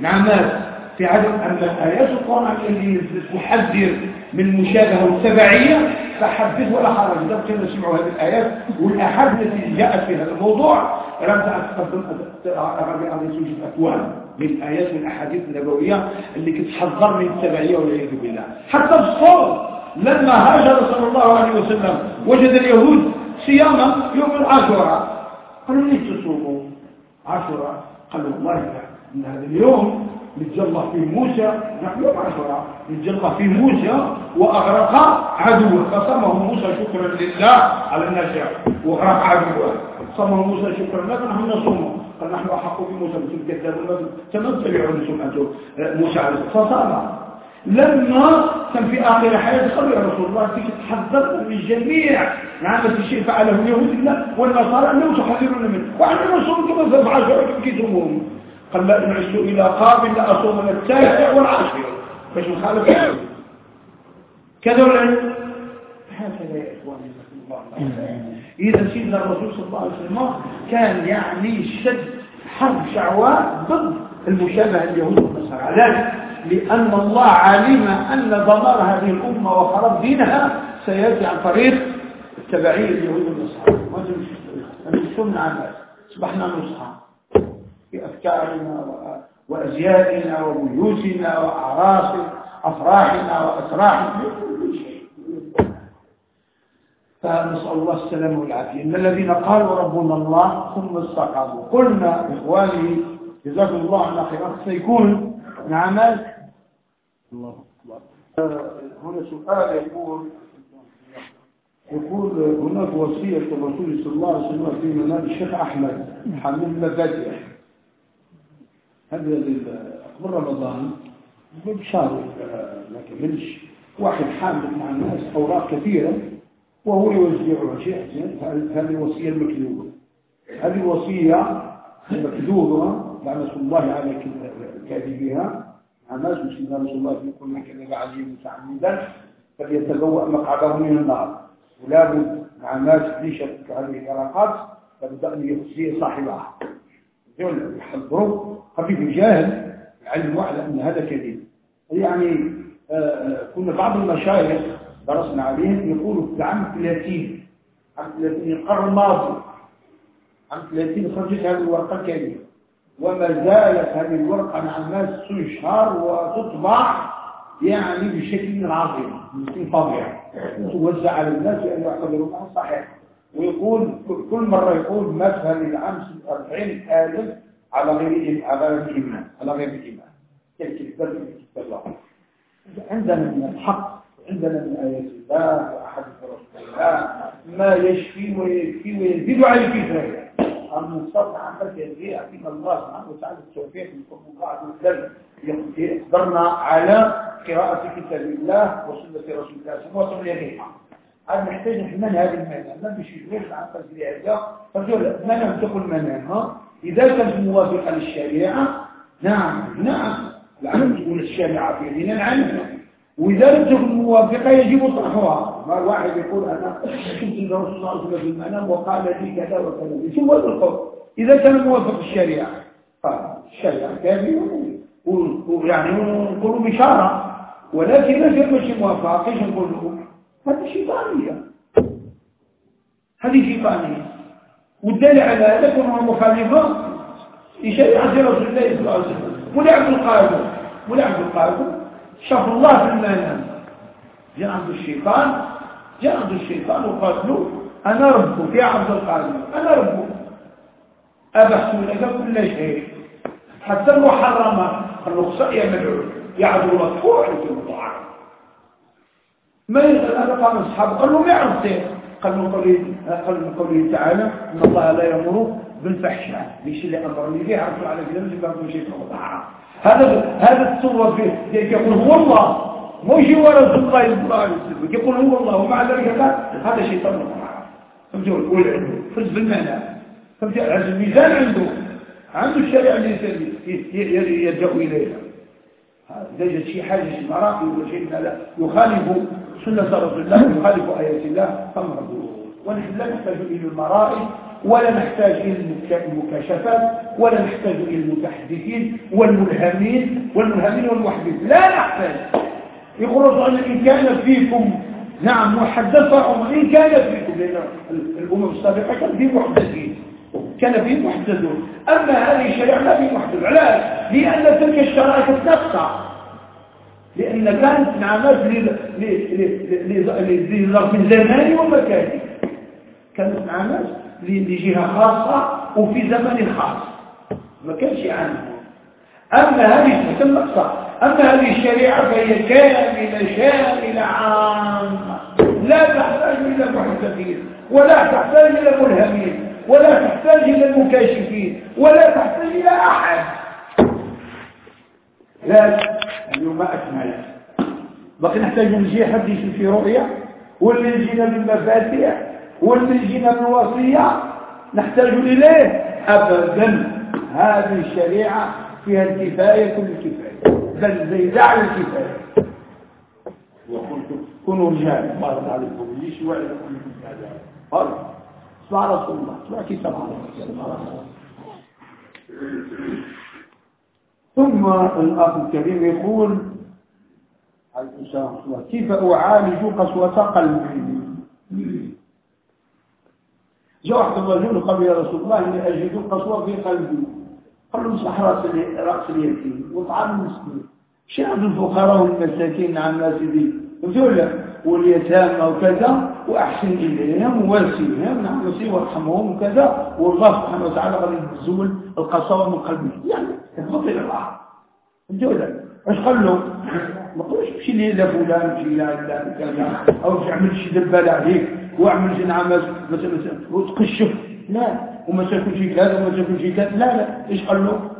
نعمات في عدم أن آيات القرآن اللي تحذر من مشابهة والتبعية فحدث ولا حرج إذا كنا نسمع هذه الآيات والأحاد التي جاءت في هذا الموضوع لم تقدم أغربي على سوجة أكوان من الآيات والأحاديث النبوية اللي كتحذر من التبعية والعياذ بالله. حتى الصوم لما هاجر صلى الله عليه وسلم وجد اليهود صياما يوم العاشوراء قالوا ليه تصوموا؟ عاشوراء قالوا والله إن هذا اليوم نتجلى فيه موسى. نحن عاشوراء نتجلى فيه موسى وأغرق عدوه. فصمه موسى شكرا لله على النجاة. وأغرق عدوه. صمه موسى شكرا. لك نحن نصومه قال نحن أحق بموسى مثل كذاب تمثل سمعته موسى عليه فصام لما كان في آخر حياته قالوا يا رسول الله فيك تحذر من جميع نعمة الشيء فعله اليهود الله والنصارى أنه تحذرون منه. وعندما نصوم كما فعل شرعك كي تمهم قال لا إن عشت إلى قابل لأصوم التاسع والعاشر. باش نخالف كذا ولا هكذا يا إخواني إذا سيدنا الرسول صلى الله عليه وسلم كان يعني شد حرب شعواء ضد المشابهة اليهود والنصارى. ذلك لأن الله علم أن ضمار هذه الأمة وخراب دينها سيأتي عن طريق التبعية اليهود والنصارى. ما تمشي السنة عمال صبحنا نصحى. في أفكارنا وأزيادنا وبيوتنا وأعراس أفراحنا وأسراحنا كل شيء. فنسأل الله السلامة والعافية. إن الذين قالوا ربنا الله ثم استقاموا. قلنا إخواني جزاكم الله عنا خيرا. سيكون نعمل الله هنا سؤال يقول يقول هناك وصية الرسول صلى الله عليه وسلم في منام الشيخ أحمد حمد المفاتيح. هذا قبل رمضان؟ بشهر ما كملش واحد حامل مع الناس أوراق كثيرة وهو يوزعها شيء هذه الوصية المكذوبة؟ هذه الوصية مكذوبة لعنة الله على كاذبها الناس مش رسول الله يقول من كذب عليه متعمدا فليتبوأ مقعده من النار. ولا بد مع الناس ليشت هذه العلاقات لابد أن يخزي صاحبها يحضروا خفيف الجاهل العلم وعلى أن هذا كذب. يعني آه، آه، كنا بعض المشايخ درسنا عليهم يقولوا في العام 30 عام 30 القرن الماضي عام 30 خرجت هذه الورقة الكريمة. وما زالت هذه الورقة مع الناس تنشر وتطبع يعني بشكل عظيم بشكل فظيع توزع على الناس لأن يعتبرونها صحيح. ويقول كل مرة يقول مثل العام 40 ألف على غير على غير الإيمان على غير الإيمان كيف كتاب الله. عندنا من الحق عندنا من آيات الله وأحد رسول الله ما يشفي ويكفي ويزيد على الكفاية. أن نستطيع عن يزيد فينا الله سبحانه وتعالى التوفيق من كل قاعد وسلم يقدرنا على قراءة كتاب الله وسنة رسول الله صلى الله عليه وسلم هذا محتاج نحمل هذه المنام؟ ما بيش يغير عن تسجيل هذا. فقال منام تقول منام إذا كانت موافقة للشريعة نعم نعم. العلم تقول الشريعة في دين العلم. وإذا لم تكن موافقة يجب طرحها. ما الواحد يقول أنا شفت الرسول صلى الله عليه وسلم في المنام وقال لي كذا وكذا. ثم القول. إذا كان موافق الشريعة. قال الشريعة كافية ويعني نقول بشارة. ولكن ليس مش موافقة كيف نقول له؟ هذه شيطانية هذه شيطانية والدليل على هذا كونه مخالفة لشريعة رسول الله صلى الله عليه وسلم. ولعب القائد ولعب القائد شاف الله في المنام. جاء عند الشيطان. جاء عند الشيطان وقال له أنا ربك يا عبد القادر. أنا ربك. أبحث لك كل شيء. حتى المحرمات الرخصة يا مدعو يعدو مدفوع لك المطاعم ما يقول هذا قال أصحابه. قال له ما يعرف قال من قوله قال من قوله تعالى إن الله لا يأمر بالفحشاء. ليش اللي أمرني به؟ عرفوا على كده مش بقول شيء هذا هذا الصور فيه يقول هو الله. مش هو رسول الله صلى يقول هو الله. ومع ذلك هذا شيطان فهمتوا؟ يقول عنده. فز بالمعنى. فهمت الميزان عنده. عنده الشريعة اللي يلجأ إليها. هذا شيء حاجة شيء مراقي ولا شيء لا يخالف سنة رسول الله يخالف آيات الله فامرضوا ونحن لا نحتاج إلى المرائي ولا نحتاج إلى المكاشفات ولا نحتاج إلى المتحدثين والملهمين والملهمين والمحدثين. لا نحتاج. يقول رسول إن كان فيكم نعم محدثة إن كان فيكم لأن الأمم السابقة كان فيه محدثين. كان فيه محدثون. أما هذه الشريعة ما فيه محدث. علاش؟ لأن تلك الشرائع تتنقص لأن كانت انعمات لظرف زماني ومكاني. كانت انعمات لجهة خاصة وفي زمن خاص. ما كانش عنه أما هذه تتم أقصى. أما هذه الشريعة فهي كاملة شاملة عامة. لا تحتاج إلى محدثين ولا تحتاج إلى ملهمين ولا تحتاج إلى المكاشفين ولا تحتاج إلى أحد. لا اليوم ما أكمل بقي نحتاج نجي حد يشوف في رؤية واللي يجينا بالمفاتيح واللي يجينا بالوصية نحتاج إليه أبدا. هذه الشريعة فيها الكفاية كل الكفاية بل زيد على الكفاية. وقلت كونوا رجال. بارك عليكم ليش وعد كلكم هذا قال اسمع رسول الله اسمع كتاب الله. ثم الأخ الكريم يقول كيف أعالج قسوة قلبي؟ جاء واحد الرجل قال يا رسول الله إني أجد قسوة في قلبي. قال له امسح رأس اليتيم وطعام المسكين شاهد الفقراء والمساكين عن الناس دي. ولا واليتامى وكذا وأحسن إليهم وواسيهم نعم وارحمهم وكذا. والله سبحانه وتعالى غادي يزول القساوه من قلبه يعني تبطل الله الجوده اش قال له ما قولش مشي لي لفلان مشي لا كذا أو تعمل شي دبال عليك واعمل شي نعمل وتقشف. لا. وما تاكل شي كذا وما تاكل شي كذا. لا لا. إيش قال له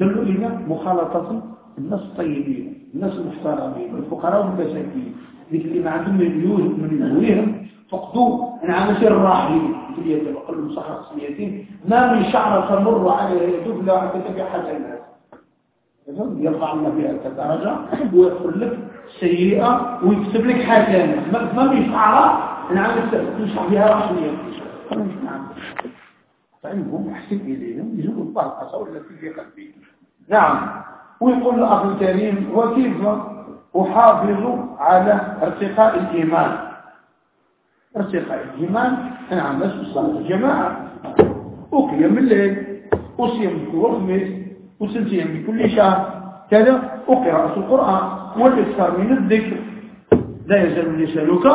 دلوا إلى مخالطة الناس الطيبين الناس المحترمين الفقراء والمساكين. اللي ما عندهم من من فقدوا انعامة الراحلين في اليتيم وقال لهم صحة اليتيم ما من شعر تمر عليها يدوب لا حتى تبع حسنات يرفع الله بها كدرجة ويغفر لك سيئة ويكتب لك حسنة ما من شعرة. انعامة تنشع بها رحمية قال لهم نعم. فإنهم أحسن إليهم. الله القصور التي في قلبي. نعم. ويقول الأخ الكريم وكيف أحافظ على ارتقاء الإيمان؟ ارتقاء الإيمان نعم بس الصلاة الجماعة. أقيم الليل أصيم بكل خميس وسنتين بكل شهر كذا أقرأ القرآن والإكثار من الذكر. لا يزال لسانك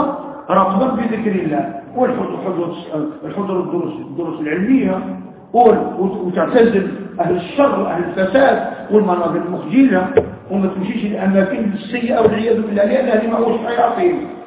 رغبا بذكر الله. والحضور الدروس الدروس العلمية وتعتزل أهل الشر وأهل الفساد والمناظر المخجلة. وما تمشيش الأماكن السيئة والعياذ بالله لأن هذه ما هوش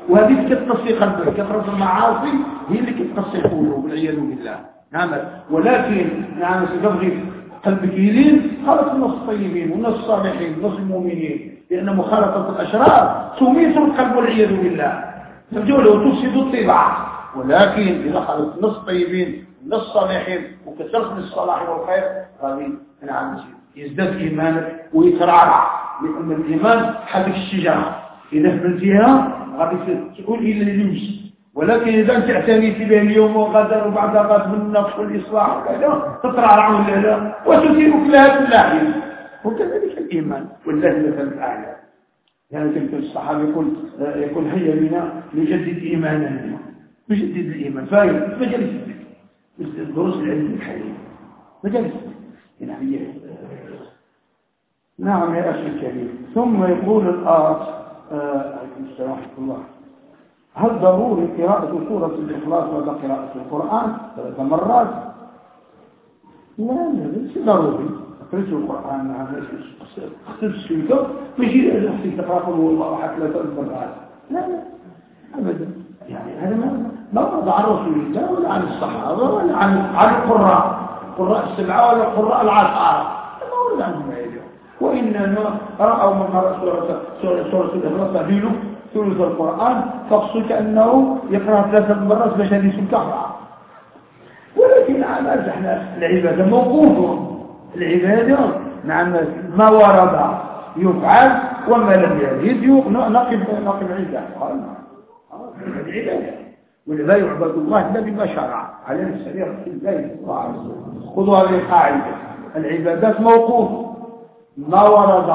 وهذه كتقصي قلبك كثرة المعاصي هي اللي كتقصي قلوب والعياذ بالله. نعم. ولكن نعم ستبغي قلبك يلين خلط الناس الطيبين والناس الصالحين والناس المؤمنين لأن مخالطة الأشرار تميت القلب والعياذ بالله. ترجوله وتفسد الطباع ولكن إذا خلط الناس الطيبين والناس الصالحين وكثرت من الصلاح والخير هذه نعم. يزداد إيمانك ويترعرع لأن الإيمان حدك الشجرة إذا فهمتيها؟ غادي تقول إلا اللي ولكن إذا تعتني بها اليوم وغدا وبعد غد من النقص والإصلاح وكذا تترعرع ولا لا وتثيرك لها كل حين وكذلك الإيمان والله مثل الأعلى. يعني تلك الصحابة يقول يقول هيا بنا نجدد إيماننا. نجدد الإيمان. فاهم مجالس الذكر دروس العلم الحديث مجالس يعني نعم يا أخي الكريم. ثم يقول الآخ آه، هل ضروري قراءة سورة الإخلاص ولا قراءة القرآن ثلاث مرات؟ لا لا ليس ضروري. قرأت القرآن مع اختر السلطة ماشي أحسن تقرأ قل والله أحد ثلاث مرات لا لا أبدا. يعني هذا ما ما ورد عن رسول الله ولا عن الصحابة ولا عن عن القراء. القراء السبعة ولا القراء العشرة. ما ورد عنهم وإنما رأوا من قرأ سورة سورة سورة الإخلاص تعديله ثلث القرآن فاقصد كأنه يقرأ ثلاثة مرات باش هذه سلطة ولكن على إحنا العبادة موقوفة. العبادة نعم ما ورد يفعل وما لم يرد نقف نقف قال العبادة. ولا يعبد الله إلا بما شرع. علينا السريع في الله خذوا هذه القاعدة. العبادات موقوفة. ما ورد.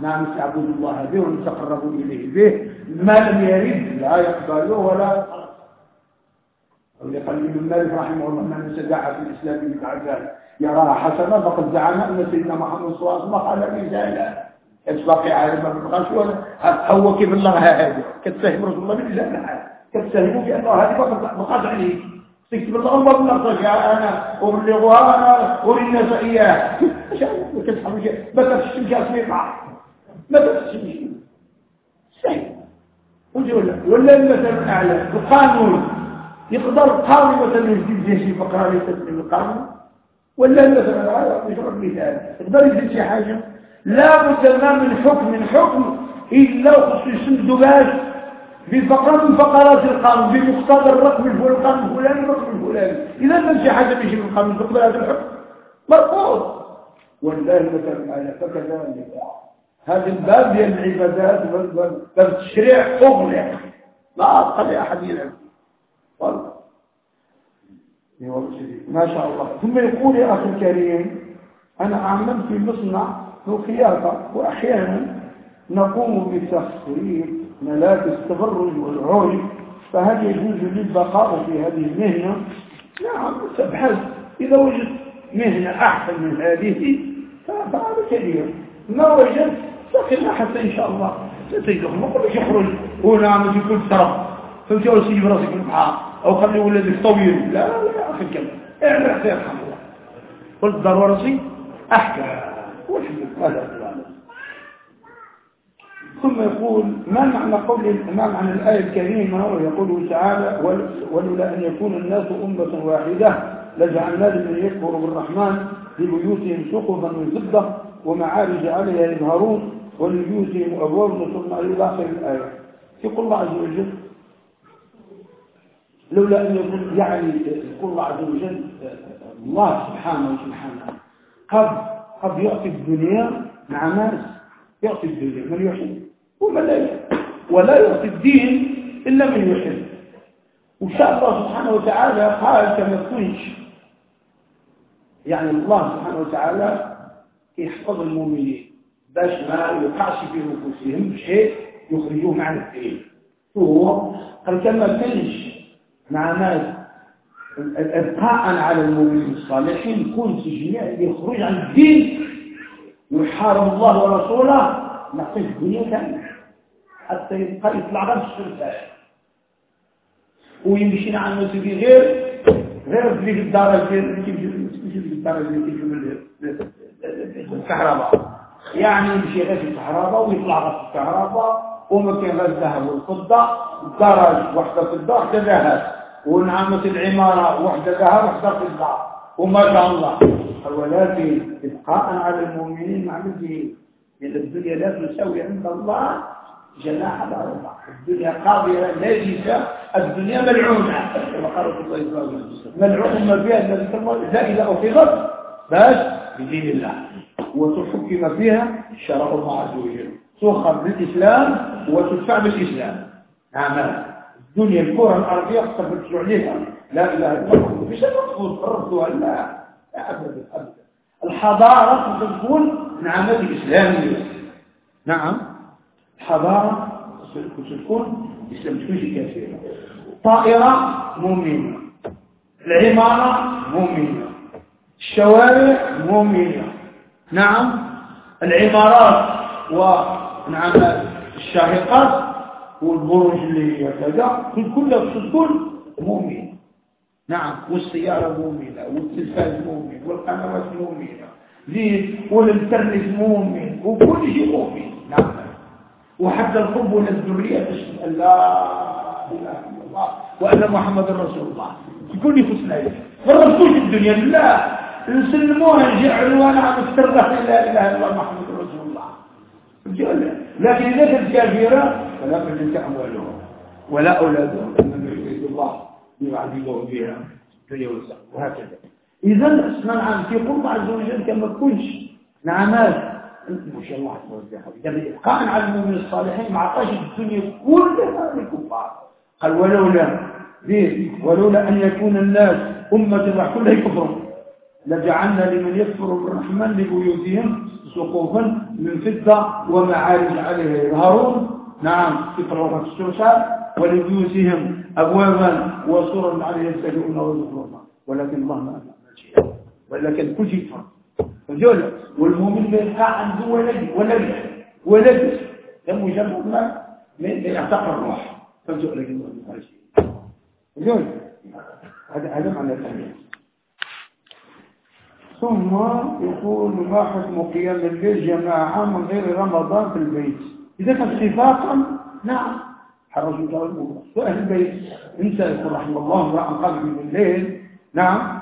نعم تعبد الله به ونتقرب إليه به. ما لم يرد؟ لا يقبله ولا قال ابن مالك رحمه الله من سدع في الإسلام بعد يراها حسنة فقد زعم أن سيدنا محمد صلى الله عليه وسلم قال رسالة كتبقي عالم بقاش ولا. هو كيف الله هذا؟ كتفهم رسول الله بالله لا كتفهموا بأنه هذه فقط بقاش عليه. تكتب ما بنقصش أنا أبلغها أنا أري الناس إياه ما كتفهمش ما كتفهمش أسمع ما كتفهمش سهل ولا ولا المثل الأعلى. القانون. يقدر قاضي مثلا يجيب شي فقرة لتسليم القانون. ولا مثلا هذا مشروع مثال يقدر يجيب شي حاجة؟ لا بد ما من حكم من حكم. إلا وخصوصا باش بفقرة من فقرات القانون بمقتضى الرقم الفلاني الفلاني الرقم الفلاني إذا ما شي حاجة بيجي من القانون تقبل هذا الحكم. مرفوض. والله مثلا على فكذلك هذا الباب ديال العبادات باب أغلق لا أبقى لأحد يلعب والله. ما شاء الله. ثم يقول يا أخي الكريم أنا أعمل في مصنع الخياطة وأحيانا نقوم بتخريب ملاك التبرج والعري فهل يجوز لي البقاء في هذه المهنة؟ نعم تبحث إذا وجدت مهنة أحسن من هذه فهذا كبير. ما وجد فقنا حتى إن شاء الله. ستجده ما قلت يخرج. هنا كل طرف فهمت أول سيجي براسك في البحر أو خلي ولدك طويل. لا لا يا أخي الكلام اعمل حتى يرحم الله قلت ضرورتي أحكم. هذا ثم يقول ما معنى قول ما معنى الآية الكريمة؟ ويقول تعالى ولولا أن يكون الناس أمة واحدة لجعلنا لمن يكفر بالرحمن لبيوتهم سقفا من فضة ومعارج عليها يظهرون ولبيوتهم أبواب ثم إلى آخر الآية. يقول الله عز وجل لولا أن يكون يعني يقول الله عز وجل الله سبحانه وسبحانه قد قد يعطي الدنيا مع ناس يعطي الدنيا من يحب؟ ومن لا يحب ولا يعطي الدين إلا من يحب. وشاء الله سبحانه وتعالى قال كما تكونش يعني الله سبحانه وتعالى يحفظ المؤمنين. باش ما يقعش في نفوسهم شيء يخرجوه عن الدين. هو قال كما كانش مع ناس ابقاء على المؤمنين الصالحين كنت جميع يخرج عن الدين. ويحارب الله ورسوله. نعطيه الدنيا كاملة. حتى يبقى يطلع غير السلسال ويمشي عن نفسه غير غير في الدرجه كيف في الدرجه كيف الكهرباء. يعني يمشي غير في الكهرباء ويطلع غير في الكهرباء وما كان غير الذهب والفضة. درج في الدار واحدة ذهب. ونعمة العمارة واحدة ذهب واحدة فضة. وما شاء الله. ولكن إبقاء على المؤمنين مع مثل الدنيا لا تساوي عند الله جناح بعوضة الدنيا قاضية ناجسة الدنيا ملعونة. كما قال الله وسلم. ملعون ما فيها الذي إذا إذا أخذت بس بدين الله. وتحكم فيها شرع الله عز وجل. تؤخذ بالإسلام وتدفع بالإسلام. نعم. الدنيا الكرة الأرضية قد عليها لا إله إلا الله. مش المقصود ردوا لا. أبدا أبدا. الحضارة تكون نعمة الإسلامية نعم. الحضارة تكون الإسلام تكون كثيرة طائرة مؤمنة. العمارة مؤمنة. الشوارع مؤمنة. نعم. العمارات ونعم الشاهقات والبرج اللي كذا كلها تكون مؤمنة. نعم. والسيارة مؤمنة والتلفاز مؤمن والقنوات مؤمنة. والإنترنت مؤمن وكل شيء مؤمن. وحتى الحب والذرية تشهد أن لا إله إلا الله وأن محمد رسول الله. يكون يفوتنا ما ربطوش الدنيا لا. نسلموها نجعلوا أنا عم استرضح لا إله إلا الله محمد رسول الله. لكن إذا كانت كافرة فلا تلك أموالهم. ولا أولادهم إنما يريد الله يعذبهم بها. الدنيا والآخرة وهكذا. إذا عن في قرب عز وجل كما تكونش نعمات. ما شاء الله إذا إبقاء على المؤمن الصالحين ما عطاش الدنيا كلها للكفار. قال ولولا ولولا أن يكون الناس أمة كلها كفر. لجعلنا لمن يكفر بالرحمن لبيوتهم سقوفا من فضة ومعارج عليها يظهرون. نعم فطرة السوسة ولبيوتهم أبوابا وسرا عليها يستهزئون ويذكرون. ولكن الله ما شيء ولكن كل شيء فرق. فجول والمؤمن بيلقى عنده ولد ولد ولد لم يجمع ما يعتقد الروح. فجول أعمل شيء فجول هذا هذا معنى الثاني ثم يقول ما حكم قيام الليل جماعة من غير رمضان في البيت. إذا كان اتفاقا نعم. حرج الله الموضوع. وأهل البيت. إنسى يقول رحمه الله امرأ قبل من الليل. نعم.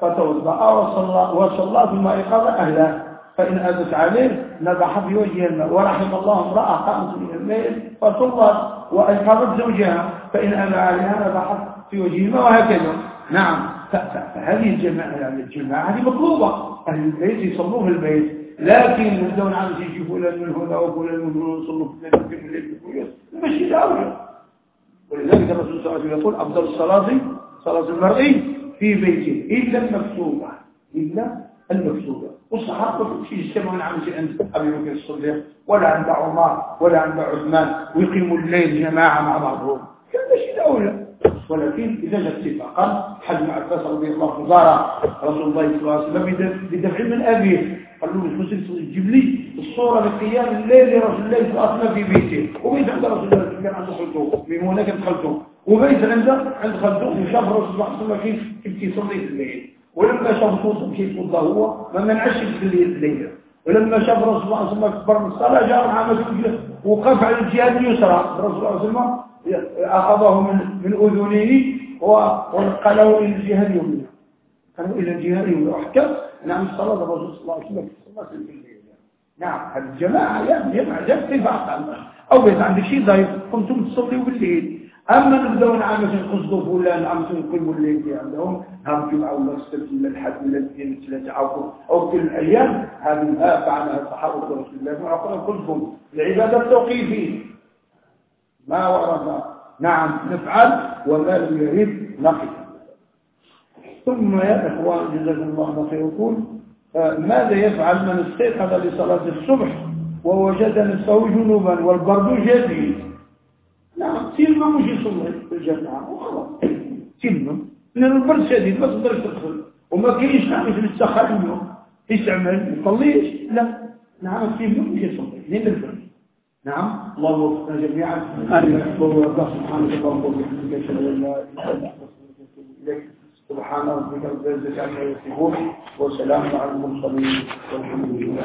فتوضأ وصلى وصلى ثم أيقظ أهله. فإن أبت عليه نضح في وجه الماء. ورحم الله امرأة قامت من الليل فصلت وأيقظت زوجها. فإن أبى عليها نضحت في وجه الماء وهكذا. نعم. فهذه الجماعة يعني الجماعة هذه مطلوبة. أهل البيت يصلوا في البيت. لكن يبدون عم يجي فلان من هنا وفلان من هنا يصلوا في الليل في الليل ماشي دعوة ولذلك الرسول صلى الله عليه وسلم يقول أفضل الصلاة صلاة المرء في بيته إلا المكتوبة إلا المكتوبة والصحابة في يجتمعون عن عند أبي بكر الصديق ولا عند عمر ولا عند عثمان ويقيموا الليل جماعة مع بعضهم. كان ماشي دولة ولكن إذا جاء اتفاقا حج مع عباس رضي الله عنه رسول الله صلى الله عليه وسلم بدفع من أبيه. قال له المسلم تجيب لي الصورة لقيام الليل لرسول الله صلى الله عليه وسلم في بيته. وبيت عند رسول الله كان عنده خلطه ميمونة كانت خلطه وبيت عنده عند خلطه وشاف رسول الله صلى الله عليه وسلم كيف يصلي في الليل. ولما شاف صوته كيف يتوضا هو؟ ما منعش في الليل. ولما شاف رسول الله صلى الله عليه وسلم كبر من الصلاة جاء مسجد وقف على الجهة اليسرى. رسول الله صلى الله عليه وسلم أخذه من من أذنيه ونقله إلى الجهة اليمنى كانوا إلى الجهة اليمنى وحكى نعم صلاة الرسول صلى الله عليه وسلم في الليل. نعم هذه الجماعة يا جماعة جاب اتفاق أو إذا عندك شيء ضعيف قمتم تصليوا بالليل. أما نبدأ نعم قصدوا فلان نعم نقيموا الليل عندهم هم جمعة ولا السبت ولا الحد ولا الاثنين الثلاثة أو أو كل الأيام هذه فعلها الصحابة رسول الله. وعقنا كلكم العبادة التوقيفية ما ورد نعم نفعل وما لم يريد نقف ثم يا إخوان جزاكم الله خير يقول ماذا يفعل من استيقظ لصلاة الصبح ووجد نفسه جنوبا والبرد شديد نعم تيمم مش يصلي في الجامعة. وخلاص تيمم لأن البرد شديد ما تقدرش تدخل وما كاينش نعم في السخان منه يستعمل. ما يصليش لا. نعم تيمم مش يصلي لأن البرد نعم. الله وفقنا جميعا. أهلا الله سبحانه وتعالى أشهد أن لا إله إلا أنت سبحان ربك رب العزة عما يصفون. وسلام على المرسلين. والحمد لله.